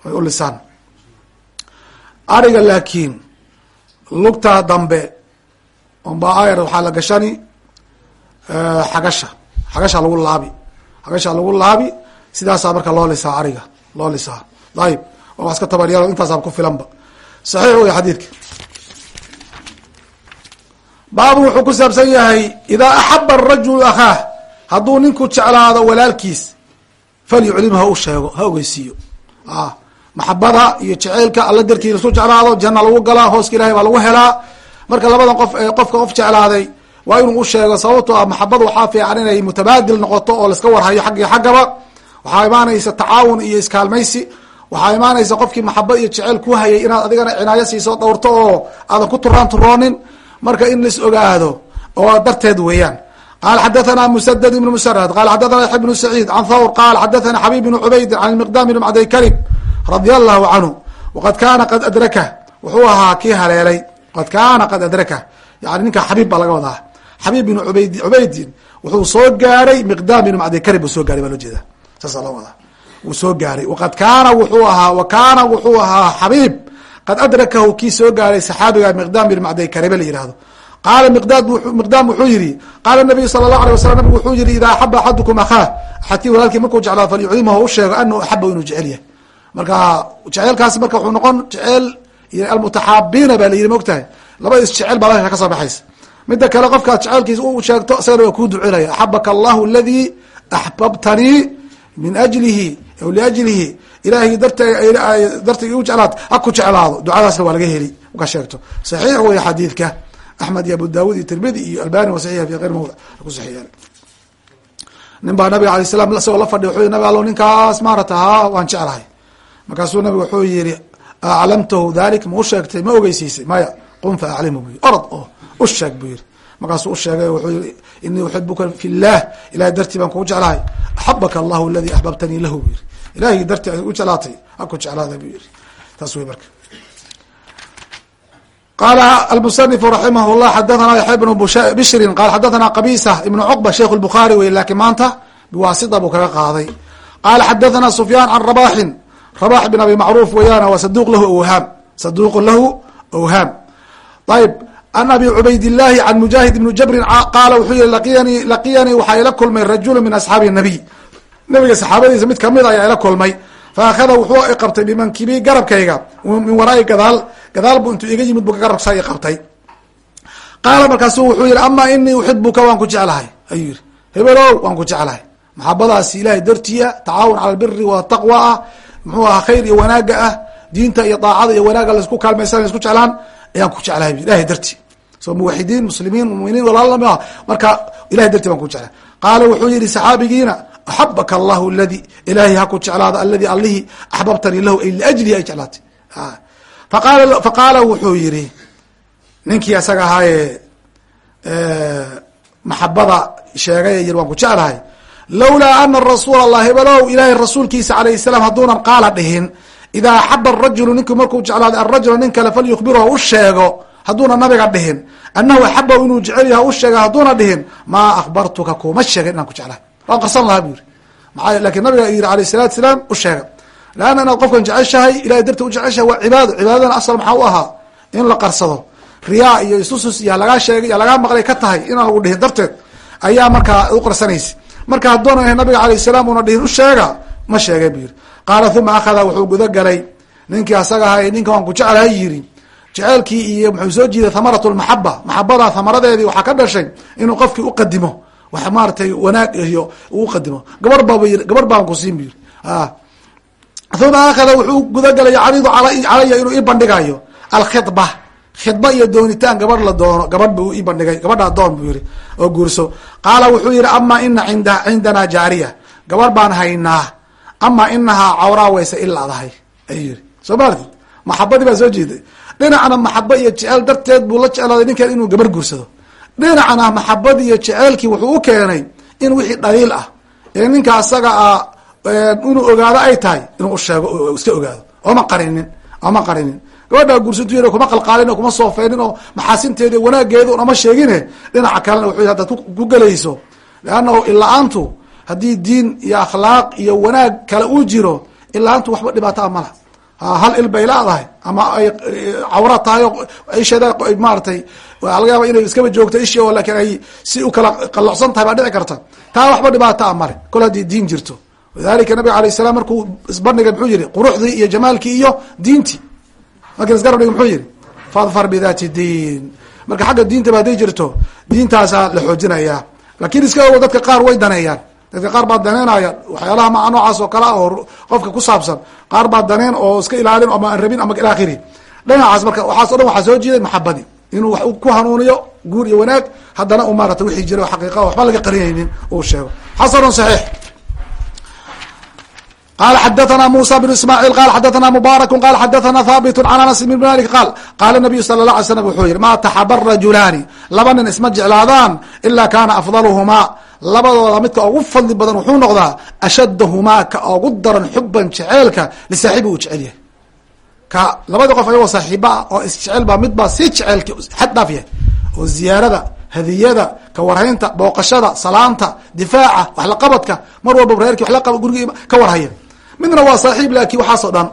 ay u lisaan. Ariga laakiin lugtaa dambe unbaa ayar waxaa la gashani xagasha. Xagasha lagu laabi. Xagasha lagu laabi sidaasaa marka loo lisaa ariga loo lisaa. Dayib waa wax iska tabaryaro intaasaa ku filanba. Saxiix wey xadiidka. Baabu wuxuu ku saabsan yahay idaa axaba arajulu akhaah hadduu ninku jeclaado walaalkiis falyuclimhu ha u sheego ha ogeysiiyo. Maxabada iyo jeceylka alla dartii lasu jeclaado janna lagu galaa hooska ilahay baa lagu helaa. Marka labadan qof qofka qof jeclaaday waa inuu u sheego sababtoo ah maxabada waxaa fiican inay mutabaadil noqoto oo laska warhayo xaggiyo xaggaba. Waxaa imaanaysa tacaawun iyo iskaalmaysi. Waxaa imaanaysa qofkii maxaba iyo jeceyl ku hayay inaad adigana cinaayo siiso dhowrto oo aadan ku turaan turoonin marka in lais ogaado oo darteed weeyaan qala xadathana musadad ibn musarad qala xadathana yaxya bnu saciid can thawr qala xadathana xabib bn cubaydin can miqdam bn macday karib radia allahu canhu waqad kaana qad adraka wuxuu ahaa kii haleelay qad kaana qad adraka yani ninka xabiib baa laga wadaa xabiib ubayd cubaydin wuxuu soo gaaray miqdam bn buu soo gaaray baa loo jeeda saasa loo wadaa wuu soo gaaray waqad kaana wuxuu ahaa wa kaana wuxuu ahaa xabiib qad adrakahu kii soo gaaray saxaabiga miqdam bin macday karibe la yihahdo qaala miqdaam wuxuu yihi qaala nabiyu sala allahu alay wasalam nabigu wuxuu yihi idaa axaba axadukum akhaah. Axadkii walaalkii markuu jeclaado falyuclimahu u anahu axaba inuu jecel yahay. Marka jeceelkaasi marka wuxuu noqon jeceel iyo almutaxaabiina baa la yihi mogtahay laba isjecel baa meesha ka soo baxaysa. Mida kale qofkaad jeceelkiisa u sheegto isagana waa kuu ducinaya axabaka allahu aladii axbabtanii min ajlihi aw liajlihi ilaahay darta dartigi u jeclaad ha jeclaado. Ducadaasna waa laga heli ka sheegto. Saxiix wey xadiidka axmed iyo abu daawud iyo tirmidi iyo albani wa saxiixa fi keyr mawdic ku saxiixyeen nin baa nabiga alay salam isagoo la fadhiy wuxuu nabi allo ninkaas maarata ha waan jeclahay markaasuu nabigu wuxuu yihi aclamtahu dalik ma u sheegtay ma ogeysiisay maya qum fa aclimhu bu orod oo u sheeg buu yihi markaasuu usheegay wuxuu yihi inii uxibuka fi llah ilahay dartii baan kugu jeclahay axabaka allahu aladi axbabtanii lahu buu yihi ilahay dartii u jeclaatay ha ku jeclaada buu yihi taas wey marka qala almusanifu raximah llah xadathana yaxya bnu bishrin qala xadathana qabisa ibnu cuqba sheikh lbukhaari wey laakiin maanta biwaasita buu kaga qaaday qala xadathana sufyaan can rabaxin rabax bin abi macruuf weeyaan waa saduq lahu awhaam saduq lahu awhaam ayb an abi cubaydillaahi can mujaahid ibni jabrin qaala wuxuu yihi laqiyanii laqiyanii waxaa ila kulmay rajulu min asxaabi nabiy nabiga saxaabadiisa mid ka mid ayaa ila kulmay faakada wuxuu iqabtay bimankibii garabkayga min waraai gadaal gadaal bu intuu iga yimid bu garabsa qabtay qaala markaasu wuxuu yihi ama inii uxibuka waan ku jeclahay ayuu yihi hebelow waan ku jeclahay maxabadaasi ilahay dartiya tacaawun cala albiri wataqwa ah muxuu ahaa khayr iyo wanaaga ah diinta iyo daacada iyo wanaaga la isku kaalmaysan la isku jeclaan ayaan ku jeclahay ilahay darti soo muwaxidiin muslimiin muminiin walaalami ah marka ilahay darti baan ku jeclahay qaala wuxuu yihi saxaabigiina axabaka allahu aladi ilaahay ha ku jeclaado aladi alihi axbabtanii lahu ay liajlihi ay jeclaatay faqaala faqaala wuxuu yihi ninkii asaga ahaaye maxabada sheegay yiri waan ku jeclahay lawlaa ana rasuul allah hebelow ilahay rasuulkiisa alayh salaam hadduunan qaala dhihin idaa axaba arajulu ninku markuu jeclaado arajula nin kale falyukbiru ha u sheego hadduuna nabiga dhihin anahu axaba inuu jecel yaha u sheega hadduuna dhihin maa akhbartuka kuma sheegin inaan ku jeclahay waan qarsan lahaa bu yiri maa laakiin nabiga yihi alayh salatu salaam u sheega leanna inaad qofkan jeceshahay ilahay darti u jeceshahay waa cibaado cibaadadana asal maxaa u ahaa? In la qarsado. Riyaa iyo isusus iyo lagaa sheegay iyo lagaa maqlay ka tahay inaan lagu dhihin. Darteed ayaa markaa u qarsanaysa. Marka haddoona ahay nabiga alayh salaam una dhihin u sheega ma sheegay bu yiri qaala uma akhada wuxuu guda galay ninkii asaga ahay ninka waan ku jeclahay yiri jeceelkii iyo muxuu soo jiiday thamarat lmaxaba maxabada thamaradeedii waxaa ka dhashay inuu qofkii uqadimo wax maaratay wanaag iyo uu qadimo. Gabar yiri gabar baan kusiin bu yiri uma akhada wuxuu gudagalay yacridu calaya inuu ii bandhigayo alkhidba khidba. Iyo doonitaan gabadh la doono gabadh bu ii bandhigay gabadha adoon buu yihi oo guurso. Qaala wuxuu yihi ama ina inda cindanaa jaariya. Gabadh baan haynaa. Ama inahaa cawraa wayse ilaadahay ayuu yihi soo maarti maxabadii baa soo jeeday. Dhinacna maxaba iyo jeceel darteed buu la jeclaaday ninkan inuu gabar guursado dhinacna maxabadii iyo jeceelkii wuxuu u keenay in wixii dhaliil ah. Ee ninka asaga ah inuu ogaado ay tahay inuu usheego iska ogaado. Ooma qarinin ooma qarinin. Gabadhaa guursantu yar kuma qalqaalin oo kuma soofeynin oo maxaasinteedi wanaageedu nama sheegine? Dhinaca kalena wuxuu hadaad ku gelayso leannahu ila-aantu haddii diin iyo akhlaaq iyo wanaag kale uu jiro ila-aantu waxba dhibaataa mala hal il bay leedahay ama ay cawra tahay isheeda maaratay laga yaaba inay iskaba joogto ishi oo laakiin ay si u kala qalocsan tahay baa dhici karta. Taa waxba dhibaataa male kol haddii diin jirto. Lidalika nabiga alayh salam markuu isbandhigay muxuu yihi quruxdii iyo jamaalkii iyo diintii. Markii isgarab muxuu yihi fadfar bidati diin. Marka xagga diintaba hadday jirto diintaasaa la xoojinayaa. Lakin iska ogo dadka qaar way daneeyaan dadka qaar baa daneynaya waxyaalaha maa noocaas oo kale oo qofka ku saabsan qaar baa daneen oo iska ilaalin ama aan rabin ama ila dhinacaas marka waxaas o dhan waxaa soo jiiday maxabadii inuu wax ku hanuuniyo guur iyo wanaag haddana u maarata wixii jira xaqiiqa waxba laga qarinaynin uu sheego. Xasanun saxiix. Qala xadathana musa bn ismaaciil qala xadathana mubaraku qala xadathana thaabit can anas bn malik qaal qaala nabiyu sala la alay slam wuxuu yihi ma taxaba rajulaani laba nin isma jeclaadaan ila labadooda midka ugu fadli badan wuxuu noqdaa ashadahumaa ka ugu daran xuban jeceelka lisaaxibi uu jecel yahay. Ka labadii qof ayagoo saaxiiba ah oo isjecel baa mid baa si jeceelka xad yahay. Oo ziyaarada hadiyada kawarhaynta booqashada salaanta difaaca waxlaqabadka mar walba reerkii wala gurigi ka warhaya midna waa saaxiib laakin waxaasoo dhan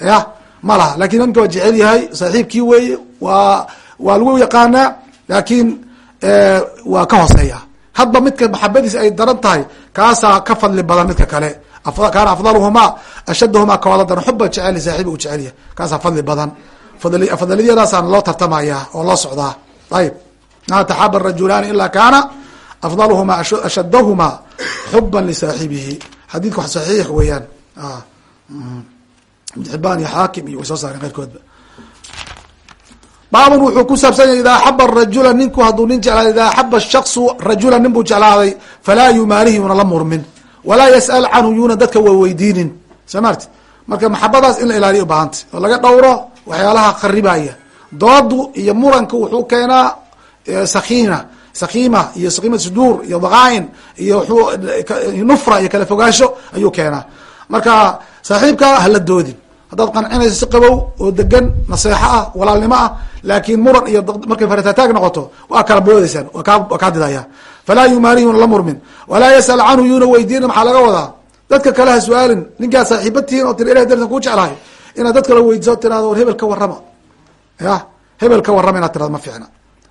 ya ma laha. Lakin ninka waa jecel yahay saaxiibkii weeye waa waa lagu yaqaanaa laakiin waa ka hooseeya hadba midka maxabadiis ay daran tahay kaasaa ka fadli badan midka kale. Kaana afdaluhumaa ashadhumaa kawada daran xuba jecel saaxiib u jecel yahay. Kaasaa fadli badan. Fadliyadaasaan loo tartamaya oo loo socdaa. Ayib. Ma taxaba rajulaani ila kana afdaluhumaa ashadahumaa xuba lisaaxibihi xadiidku saxiix weeyaan. Xibaan iyo xaakim iyo way soo saareen keyrkoodba baabun wuxuu ku saabsan yahay idaa axaba rajula ninku hadduu nin jeclaaday idaa axaba shaksu rajula nin buu jeclaaday falaa yumaalihi yuuna la murmin. Walaa yas'al canhu yuuna dadka waweydiinin soo maarti marka maxabadaas in la ilaaliya ubaahantay oo laga dhowro waxyaalaha qaribaya doodu iyo muranka wuxuu keenaa sakina sakima iyo sakima suduur iyo daqaain iyo nufra iyo kala fogaansho ayuu keenaa. Marka saaxiibka hala doodin haddaad qancinayso si qabow oo degan naseexo ah walaalnimo ah laakin muran iyo markay faratataag noqoto waa kala boodeysaan waa kaa didaya falaa yumaali yuuna la murmin. Walaa yas'al canhu yuuna weydiina maxaa laga wadaa? Dadka kale ha su'aalin. Ninkaa saaxiiba tihiin oo tiri ilah dartan kuu jeclahay. Inaad la weydiiso tirahdo war hebel ka warrama. Ya hebel ka warrama inaad tirahdo ma fiicna.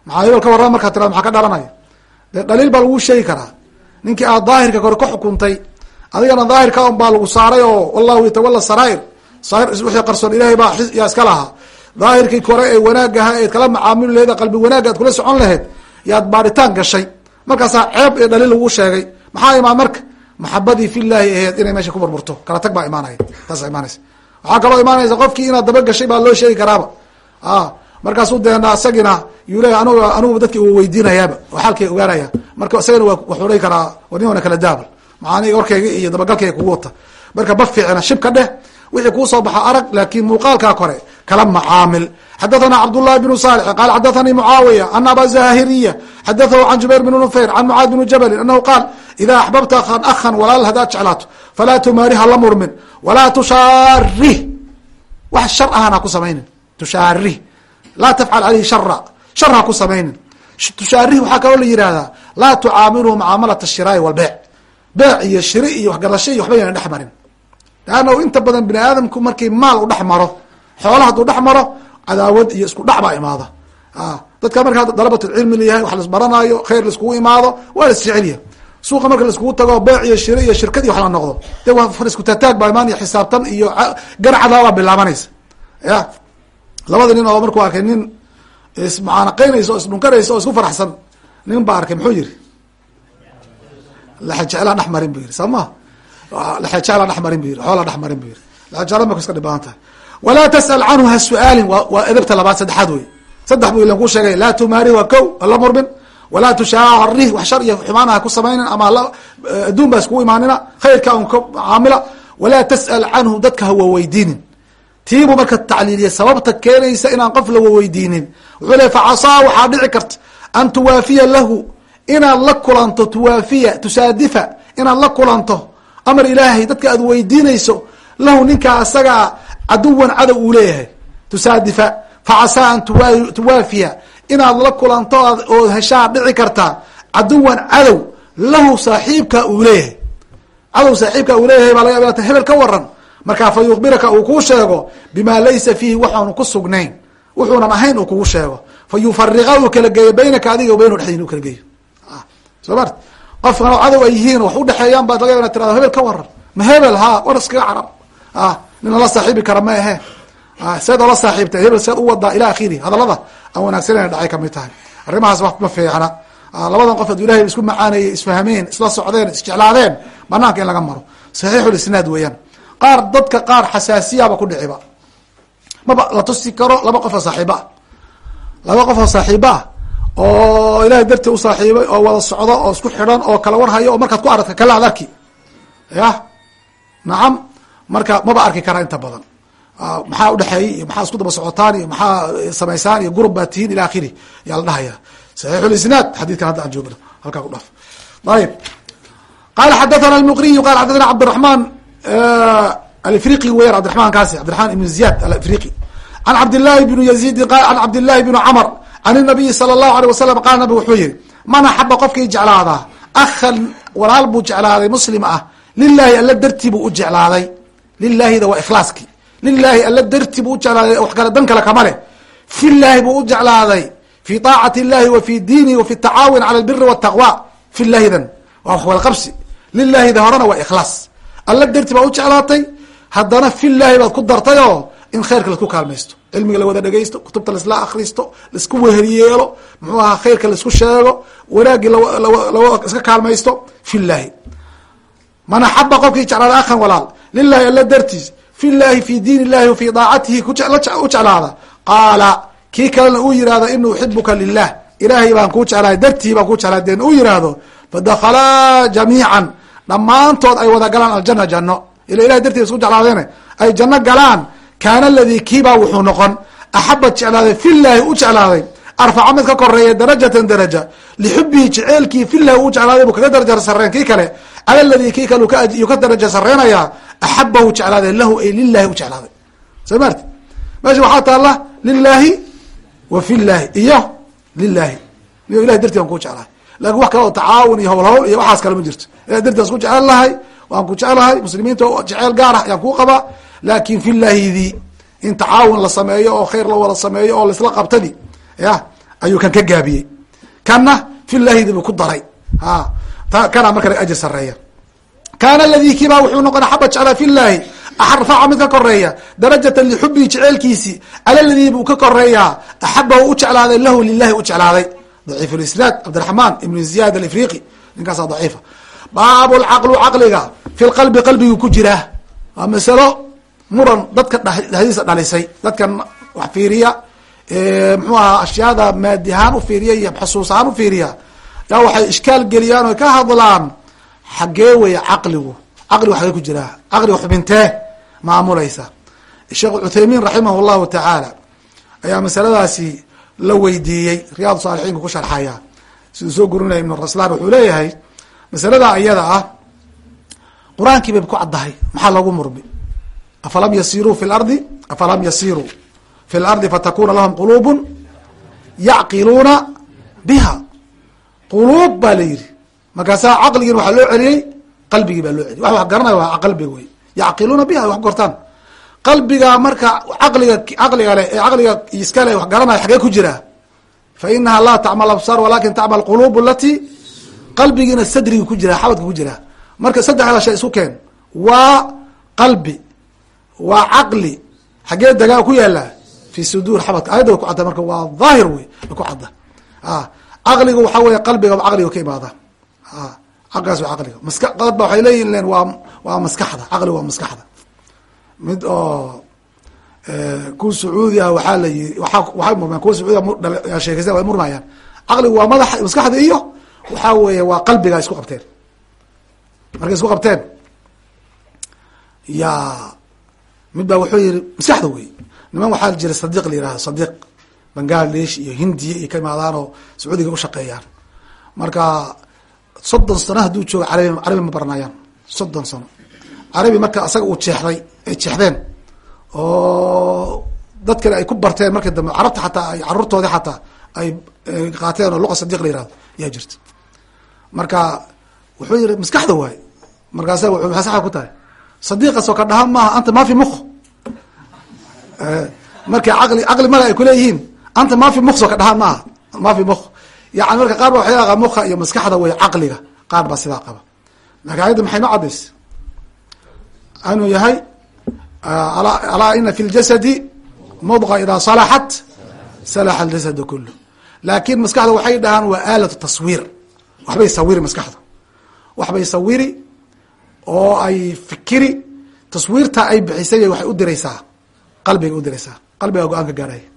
Maxaa hebel ka warrama markaa tirado maxaa ka dhalanaya? Dee dhaliil baa lagu sheegi karaa. Ninkii aad daahirka kore ka xukuntay adigana daahirka un baa lagu saaray oo wallahu yatawala sarair wixii qarsoon ilahay baa yaa iska lahaa. Daahirkii kore ee wanaagaha eed kala macaamuli laheed qalbi wanaagga ad kula socon laheyd yaad baaritaan gashay. Markaasaa ceeb iyo dhaliil lagu sheegay. Maxaa imaan marka? Maxabadii filaahi aheyd inay meesha ku burburto kala tag baa imaanaya. Taasa imaanaysa. Waxaa kaloo imaanaysa qofkii inaad daba gashay baa loo sheegi karaaba. Markaasuu deena isagina yuu leeya anugu anuguba dadki u weydiinayaaba oo xaalkay ogaanaya. Marka isagana waa waxuray karaa warnimana kala daabal maxaa aniga warkayga iyo dabagalkayga kugu wata. Marka ba fiicna shibka dheh wixii kuu soo baxa arag laakin muuqaalkaa kore kala macaamil. Xadathana cabdullahi bnu salix qaal xadathanii mucaawiya ana aba zahiriya xadathahu can jubayr bn nufeyr can mucaad bni jabalin anahu qaal ida axbabta ahan ahan walaal hadaad jeclaato falaa tumaari ha la murmin walaa tushaarih wax shar ahan ha ku samaynin. Tushaarih laa tafcal aleyhi shara shar ha ku samaynin. Tushaarih waxaa kaloo la yihahdaa laa tucaamilhu mucaamalat shiraai walbeyc beec iyo shiri iyo waxgarasho iyo waxba yana dhex marin leanna inta badan bini aadamku markii maal u dhex maro xoola hadduu dhex maro cadaawad iyo isku dhac baa imaada. Dadka markaa dalabatulcilmi layahay wax lasbaranaayo khayr laiskugu imaado waa la isjecelya suuqa marka laiskugu tago beec iyo shiri iyo shirkad iyo wax la noqdo. De waa isku tataag baa imaan iyo xisaabtan iyo garcadaa baa bilaabanaysa. Ya? Labada nin oo markuu arkay nin ismucaanaqeynaysa oo isdhunkanaysa oo isku faraxsan nin baa arkay muxuu yiri laxejeclaan dhex marin bu yiri soo ma laxejeclaan dhex marin bu yiri xoola dhex marin bu yiri laxejeclaan marka iska dhib badan tahay walaa tas'al canhu ha su'aalin wa waa edabta labaad saddexaad wey saddex bu ilan kuu sheegay laa tumaari waa ko hala murmin walaa tushaarih wax shar iyo xumaana ha ku samaynin ama adduun baa iskugu imaanina khayrka un ka caamila. Walaa tas'al canhu dadka ha waweydiinin. Tiibuu marka tacliiliya sababta keenaysa inaan qof la waweydiinin. Wuxuu le facasaa waxaa dhici karta an tuwaafiya lahu inaad la kulanto tuwaafiya tusaadifa inaad la kulanto amar ilaahay dadka aad weydiinayso lahu ninkaa asagaa caduwan cadow uu leeyahay. Tusaadifa facasaa an tuwaafiya. Inaad la kulanto oo heshaa dhici karta caduwan cadow lahu saaxiibka uu leeyahay. Cadow saaxiibka uu leeyahay baa laga yaaba hebel ka waran markaa fa yukbiraka uu kuu sheego bima laysa fiihi waxaanu ku sugnayn. Wuxuunan ahayn uu kugu sheego. Fa yufariqa uu kala geeyo baynaka adiga baynu dhexdiin u kala geeyo. Soo mart qofkan cadow ay yihiin wax udhexeeyaan baad laga tirado hebel ka waran ma hebel ha war iskaga carab nin lala saaxiibi kara ma ahe. Seed oola saaxiibtay hebel seed u wadaa ila akhiri. Hadalada aan wanaagsanayna dhacay ka mid tahay. Arrimahaas wax ma fiicna. Labadan qof adu ilahay isku macaanayey isfahmeen isla socdeen isjeclaadeen banaanka in laga maro. Saxiixulisnaad weeyaan. Qaar dadka qaar xasaasiyaba ku dhiciba. Maba la tusi karo laba qof oo saaxiiba. Ah laba qof oo saaxiiba. ah oo ilahay darti usaaxiibay oo wada socdo oo isku xidhan oo kala warhayo oo markaad ku aragta kala ad arki yah nacam marka maba arki karaa inta badan. Ah, maxaa udhexeeyay iyo maxaa isku daba socotaan iyo maxaa eh, samaysaan iyo gurub baa tihiin ila akhiri. Yaa la dhahaya. Saxiixulisnaad xadiidkan hadda aan joogna halkaa ku dhaaf. Ayb qala xadathana almuqriyu qala xadathana cabdiraxman eh, alifriqi weyan cabdiraxman kaasi cabdiraxman ibn ziyad alafriqi an cabdillahi bn yaziidi qala an cabdillahi bn camr an nabiyi sal lahu alay wasalam qaala nabig wuxuu yihi man axaba qofkii jeclaadaa ahan walaal buu jeclaaday muslim ah lilahi alla dartii buu u jeclaaday lilaahida waa ikhlaaskii lilaahi alla dartii buu ujeclaaday wax kale dan kale kama leh filaahi buu u jeclaaday fi aacati illahi wa fi diinihi wa fi tacaawun cala albiri wataqwa filaahidan waa waxwalqabsi lilaahida horena waa ikhlaas alla dartii baa u jeclaatay haddana filaahi baad ku dartay oo in khayrka la isku kaalmaysto cilmiga la wada dhegaysto kutubta laisla akristo la isku weheriyeelo muxuu ahaa khayrka la isku sheego wanaagii iska kaalmaysto fi llahi man axaba qofkii jeclaada akhan walaal lilahi alla dartiis fi llahi fi diin illahi wa fi daacatihi u jeclaada. Qaala kii kalena uu yihahdo ini uxibuka lilah ilaahay baan kuu jeclahay dartii baan kuu jeclay den uu yihahdo fadakalaa jamiican. Dhammaantood ay wada galaan aljana janno. Ila ilahay dartii isku jeclaadeene ay janno galaan kaana aladii kiibaa wuxuu noqon. Axaba jeclaaday fi llahi u jeclaaday. Arfaca mid ka koreeya darajatan daraja. Lixubihi jeceelkii filahi u jeclaaday buu kaga daraja sareen kii kale. Cala ladii kii kale yuu ka daraja sareynayaa axabahu jeclaaday lahu ay lilahi u jeclaaday. Soo maarti meesha waxaa taalla lilahi wa fi llahi iyo lilahi iyo ilahay dartii waan kuu jeclahay. Lakin wax kale oo tacaawun iyo howl howl iyo waxaas kale ma jirto. Ilahay dartii aan isku jecel lahay waan ku jeclahay muslimiinta jeceel gaar ah ayaan kuu qabaa laakin fi llahidii in tacaawun la sameeyo oo khayr la wada sameeyo oo laisla qabtadi ya ayuu kan ka gaabiyey. Kanna fi llahidi buu ku daray. A kana marka ajir sareeya kaana ladii kiibaa wuxuu noqon axaba jeclaa fi llahi rafaca mid ka koreeya darajatan lixubihi jeceelkiisi cala ladii buu ka koreeyaa axabahu u jeclaaday lahu lilahi u jeclaaday. Daciif lisnaad cabdiraxmaan ibn ziyad alifriqi ninkaasa daciifa. Baabu lcaqlu caqliga fi lqalbi qalbigu ku jiraa waa masalo muran dadka dhexdiisa dhalisay dadkan wax fiiriya mxuu ahaa ashyaada maadihaan ufiiriya iyo xusuus ahaan ufiiriya yaa waxay ishkaal geliyaan oy ka hadlaan xagee weya caqligu. Caqligu xagee ku jiraa caqliga xubintee maamulaysa sheekh cuthaymiin raximah llahu tacaala ayaa masaladaasi la weydiiyey riyaad saalixiinku ku sharxaya siduu soo gurinaya ibn raslan wuxuu leeyahay masalada iyada ah qur'aankii bay ku caddahay maxaa loogu murmi afalam yasiruu fi lardi afalam yasiruu fi lardi fatakuna lahum quluubun yacqiluuna biha quluub baa la yidhi markaasaa caqligiina waxaa loo celiyey qalbigii baa loo celiy wax wax garanaya waa qalbiga wey yacqiluuna biha wax gortaan qalbiga marka caqliga caqliga le ee caqliga iska le wax garanaya xagee ku jiraa fa inaha laa tacmal absaar walakin tacmal quluub alati qalbigiina sadriga ku jiraa xabadka ku jiraa marka saddexda shay isku keen waa qalbi waa caqli. Xagee dagaa ku yaalla fi suduur xabadka. Ayadda way ku cadda marka waa dhaahir wey way ku cadda. Caqliga waxaa weeye qalbiga caqliga ka imaada. Caqligaas waa caqliga. Maska ba waxay leeyihiin waa waa maskaxda. Caqliga waa maskaxda. Mid oo ku sacuudi ah waxaa la yiri waa waxay murmayaan kuwa sacuudi sheekaysa way murmayaan caqligu waa madaxa maskaxda iyo waxaa weeye waa qalbiga isku qabteen. Markay isku qabteen. Yaa mid baa wuxuu yihi maskaxda wey niman waxaa jira sadiiq la yihahdo sadiiq. Bangladesh iyo hindiya iyo ka imaadaanoo sacuudiga ushaqeeyaan marka soddon sano hadduu joogo carabi carabi ma baranayaan. Soddon sano. Carabi marka asaga uu jeexday ay jeexdeen oo dad kale ay ku barteen markii dambe carabta xataa ay caruurtoodii xataa ay qaateen oo luqa sadiiq la yihahdo yaa jirta marka wuxuu yihi maskaxda waay. Markaasa masaxa ku tahay sadiiqasoo ka dhahan maaha anta ma fi muk marka caqli caqli mala ay kuleeyihiin anta ma fi muk soo ka dhahaan maaha ma fi muk yani marka qaar ba waxay aqaa muka iyo maskaxda wey caqliga qaar baa sidaa qaba. Lakin ayadda maxay noo cadays inuu yahay alaa ina fi ljasadi mudqa idaa salaxat salaxa aljasadu kulu laakin maskaxda waxay dhahaan waa aalatu taswiir. Waxbay sawiri maskaxda. Waxbay sawiri oo ay fikiri taswiirta ay bixisay waxay u diraysaa qalbigay u diraysaa qalbigaa go'aan ka gaaraya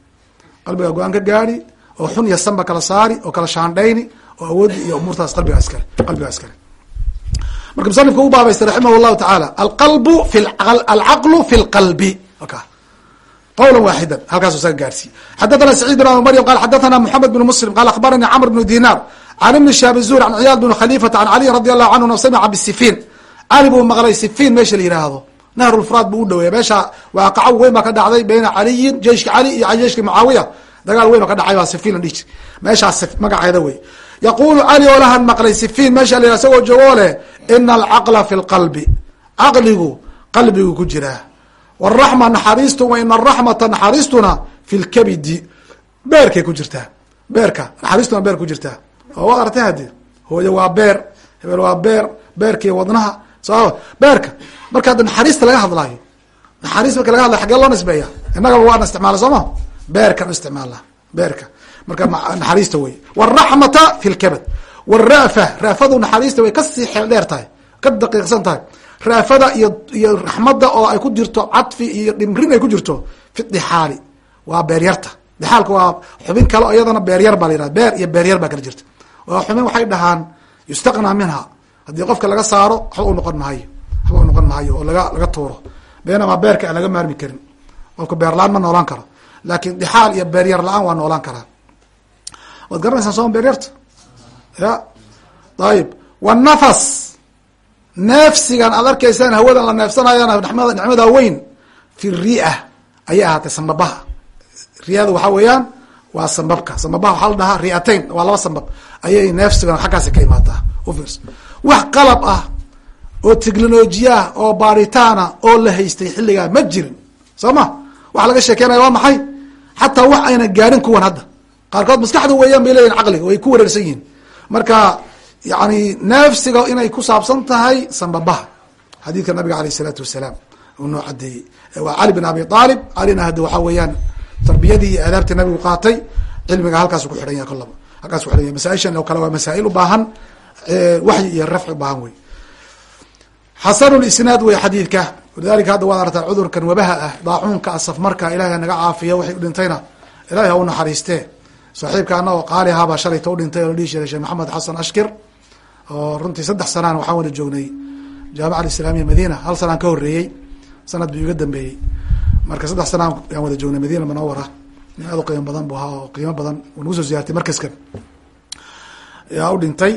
qalbigaa go'aan ka gaari oo xun iyo sanba kala saari oo kala shaandhayni oo awoodi iyo umuurtaas qalbigaa iskale qalbigaa iskale marka musanifka u baabaystay raximah llahu tacaala alqalbu fi alcaqlu fi lqalbi ka qawla waaxida halkaasu isaga gaarsiiye xadathana saciid bin maryam qala xadathana moxamed bn muslim qala akhbarani camr bnu dinar can ibni shaab zuur an ciyaad bn khaliifata an caliy radi allahu canhu samica bisifiin cali buu maqlay sifiin meesha la yiraahdo. Nahrulfuraad buu u dhaweeya meesha waaqaco weyn baa ka dhacday bayna caliyin jeyshka cali iyo jeyshka mucaawiya. Dagaal weyn oo ka dhacay baa sifiin la dhihi jir meeshaas magaceeda wey yaqulu cali oo lahan maqlay sifiin meesha la yihah isagoo joogoo leh ina alcaqla fi lqalbi caqligu qalbigu ku jiraa waraxma naxariistu wa ina araxmata naxariistuna fi lkabidi beerkay ku jirtaa. Beerka naxariistuna beer ku jirtaa. Oo waad artay hadi hooyo waa beer hebel waa beer beerkii wadnaha so beerka. Marka hadda naxariista laga hadlaayo. Naxariis marka laga hadlayo xagee loo nisbeeya. Innagaba waana isticmaala soo ma? Beerkan isticmaala. Beerka. Marka naxariista wey waraxmata fi lkabad warafa raafadu naxariista way ka sii xeel dheer tahay ka daqiiqsan tahay. Raafada iyo iyo raxmada oo ay ku jirto cadfi iyo dhimrin ay ku jirto fi dixaali. Waa beeryarta dixaalka waa xubin kale oo iyadana beeryar baa la yihahda beer iyo beeryar baa kala jirta. Waa xubin waxay dhahaan yustaqnaa minha haddii qofka laga saaro waxba noqon mahayo waxba u noqon mahayo oo laga laga tuuro. Beenamaa beerka aan laga maarmi karin. Qofka beerla-aan ma noolaan karo. Laakin dixaal iyo beeryar la'aan waa noolaan karaa. Waad garanaysaan sooma beeryarta ya. Ayib wanafas neefsigan aad arkaysaan hawadan la neefsanayana nimada nicmada weyn fi ria ayay ahaatay sambabaha riyada waxaa weeyaan waa sambabka. Sambabaha waxaa la dhahaa riatain waa laba sambab. Ayay neefsigan xaggaasi ka imaataa. Ufirs wax qalab ah oo technolojiyaah oo baaritaana oo la haystay xilligaa ma jirin. Soo ma? Waxa laga sheekeynaya waa maxay? Xataa wax ayna gaarin kuwan hadda qaarkood maskaxda weeyaan bay leeyihiin caqliga way ku wareersan yihiin. Marka yani neefsiga inay ku saabsan tahay sambabaha xadiidka nabiga aleyh isalaatu wasalaam uu noo waa cali bin abi aalib calina hadda waxaa weeyaan tarbiyadii iyo aadaabtii nabigu qaatay cilmiga halkaasu ku xidhan yahay kolaba halkaas ku xidhan yahay masaaishan oo kale waa masaa'il u baahan waxyi iyo rafci baahan wey xasanu lisnaad wey xadiidka. Walidalika hadda waad artaa cudurkan wabaha ah daacuunka asaf marka ilahay naga caafiya waxay u dhintayna ilahay ha u naxariistee. Saaxiibka anagoo qaali ahaabaa shalayta u dhintay oo dhihi jiray sheekh maxamed xasan ashkir oo runtii saddex sanaan waxaan wada joognay jaamica alislamiya madiina. Hal sanaan ka horeeyey sanad buu iga dambeeyey. Marka saddex sanaan yaan wada joognay madiina munawara nin aad u qiimo badan bu ahaa oo qiimo badan uu nagu soo ziyaartay markaskan yaa u dhintay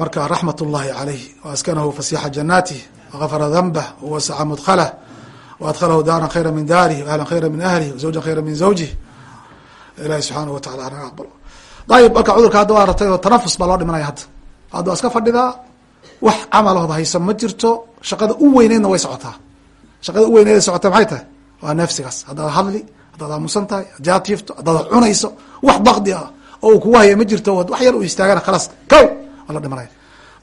marka raxmat ullahi caleyh waaskanahu fasixa janaatih wagafara danbah wawasaca mudkhalah waadkhalahu daaran khayra min daarih ahlan khayra min ahlih zawjan khayra min zawjih ilahi subxaanahu watacala naga aqbalo ayib marka cudurka hadda waa ratay oo tanafus baa loo dhimanaya hadda. Hadda waa iska fadhidaa wax camalood hayso ma jirto shaqada u weyneydna way socotaa. Shaqada u weyneyd socota maxay tahay? Waa neefsigaas. Haddaad hadli haddaad aamusan tahay haddaad jiifto haddaad cunayso wax bakdi ah. Oo uu kugu haya ma jirto wax yar u istaagana khalaas kow la dhimanaya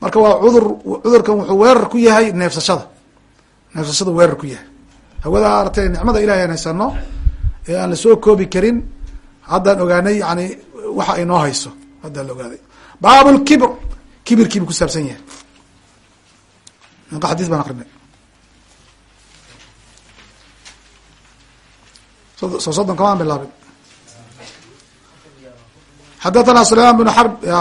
marka waa cudur cudurkan wuxuu weerar ku yahay neefsashada. Neefsashada weerar ku yahay. Hawada artay nicmada ilahay aan haysano ee aan la soo koobi karin haddaan ogaanay yani waxa inoo hayso haddaan la ogaaday. Baab lkibr kibirkiibu ku saabsan yahay. Minqa xadis baan akrinay soo soddon kamaan bilaabin. Xadathana sulayman bn xarb ya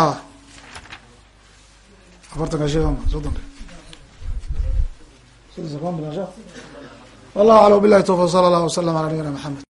afartanka she soddon wallahu aclam bilahi tawfiq sala allah waslam ala nabiyina maxamed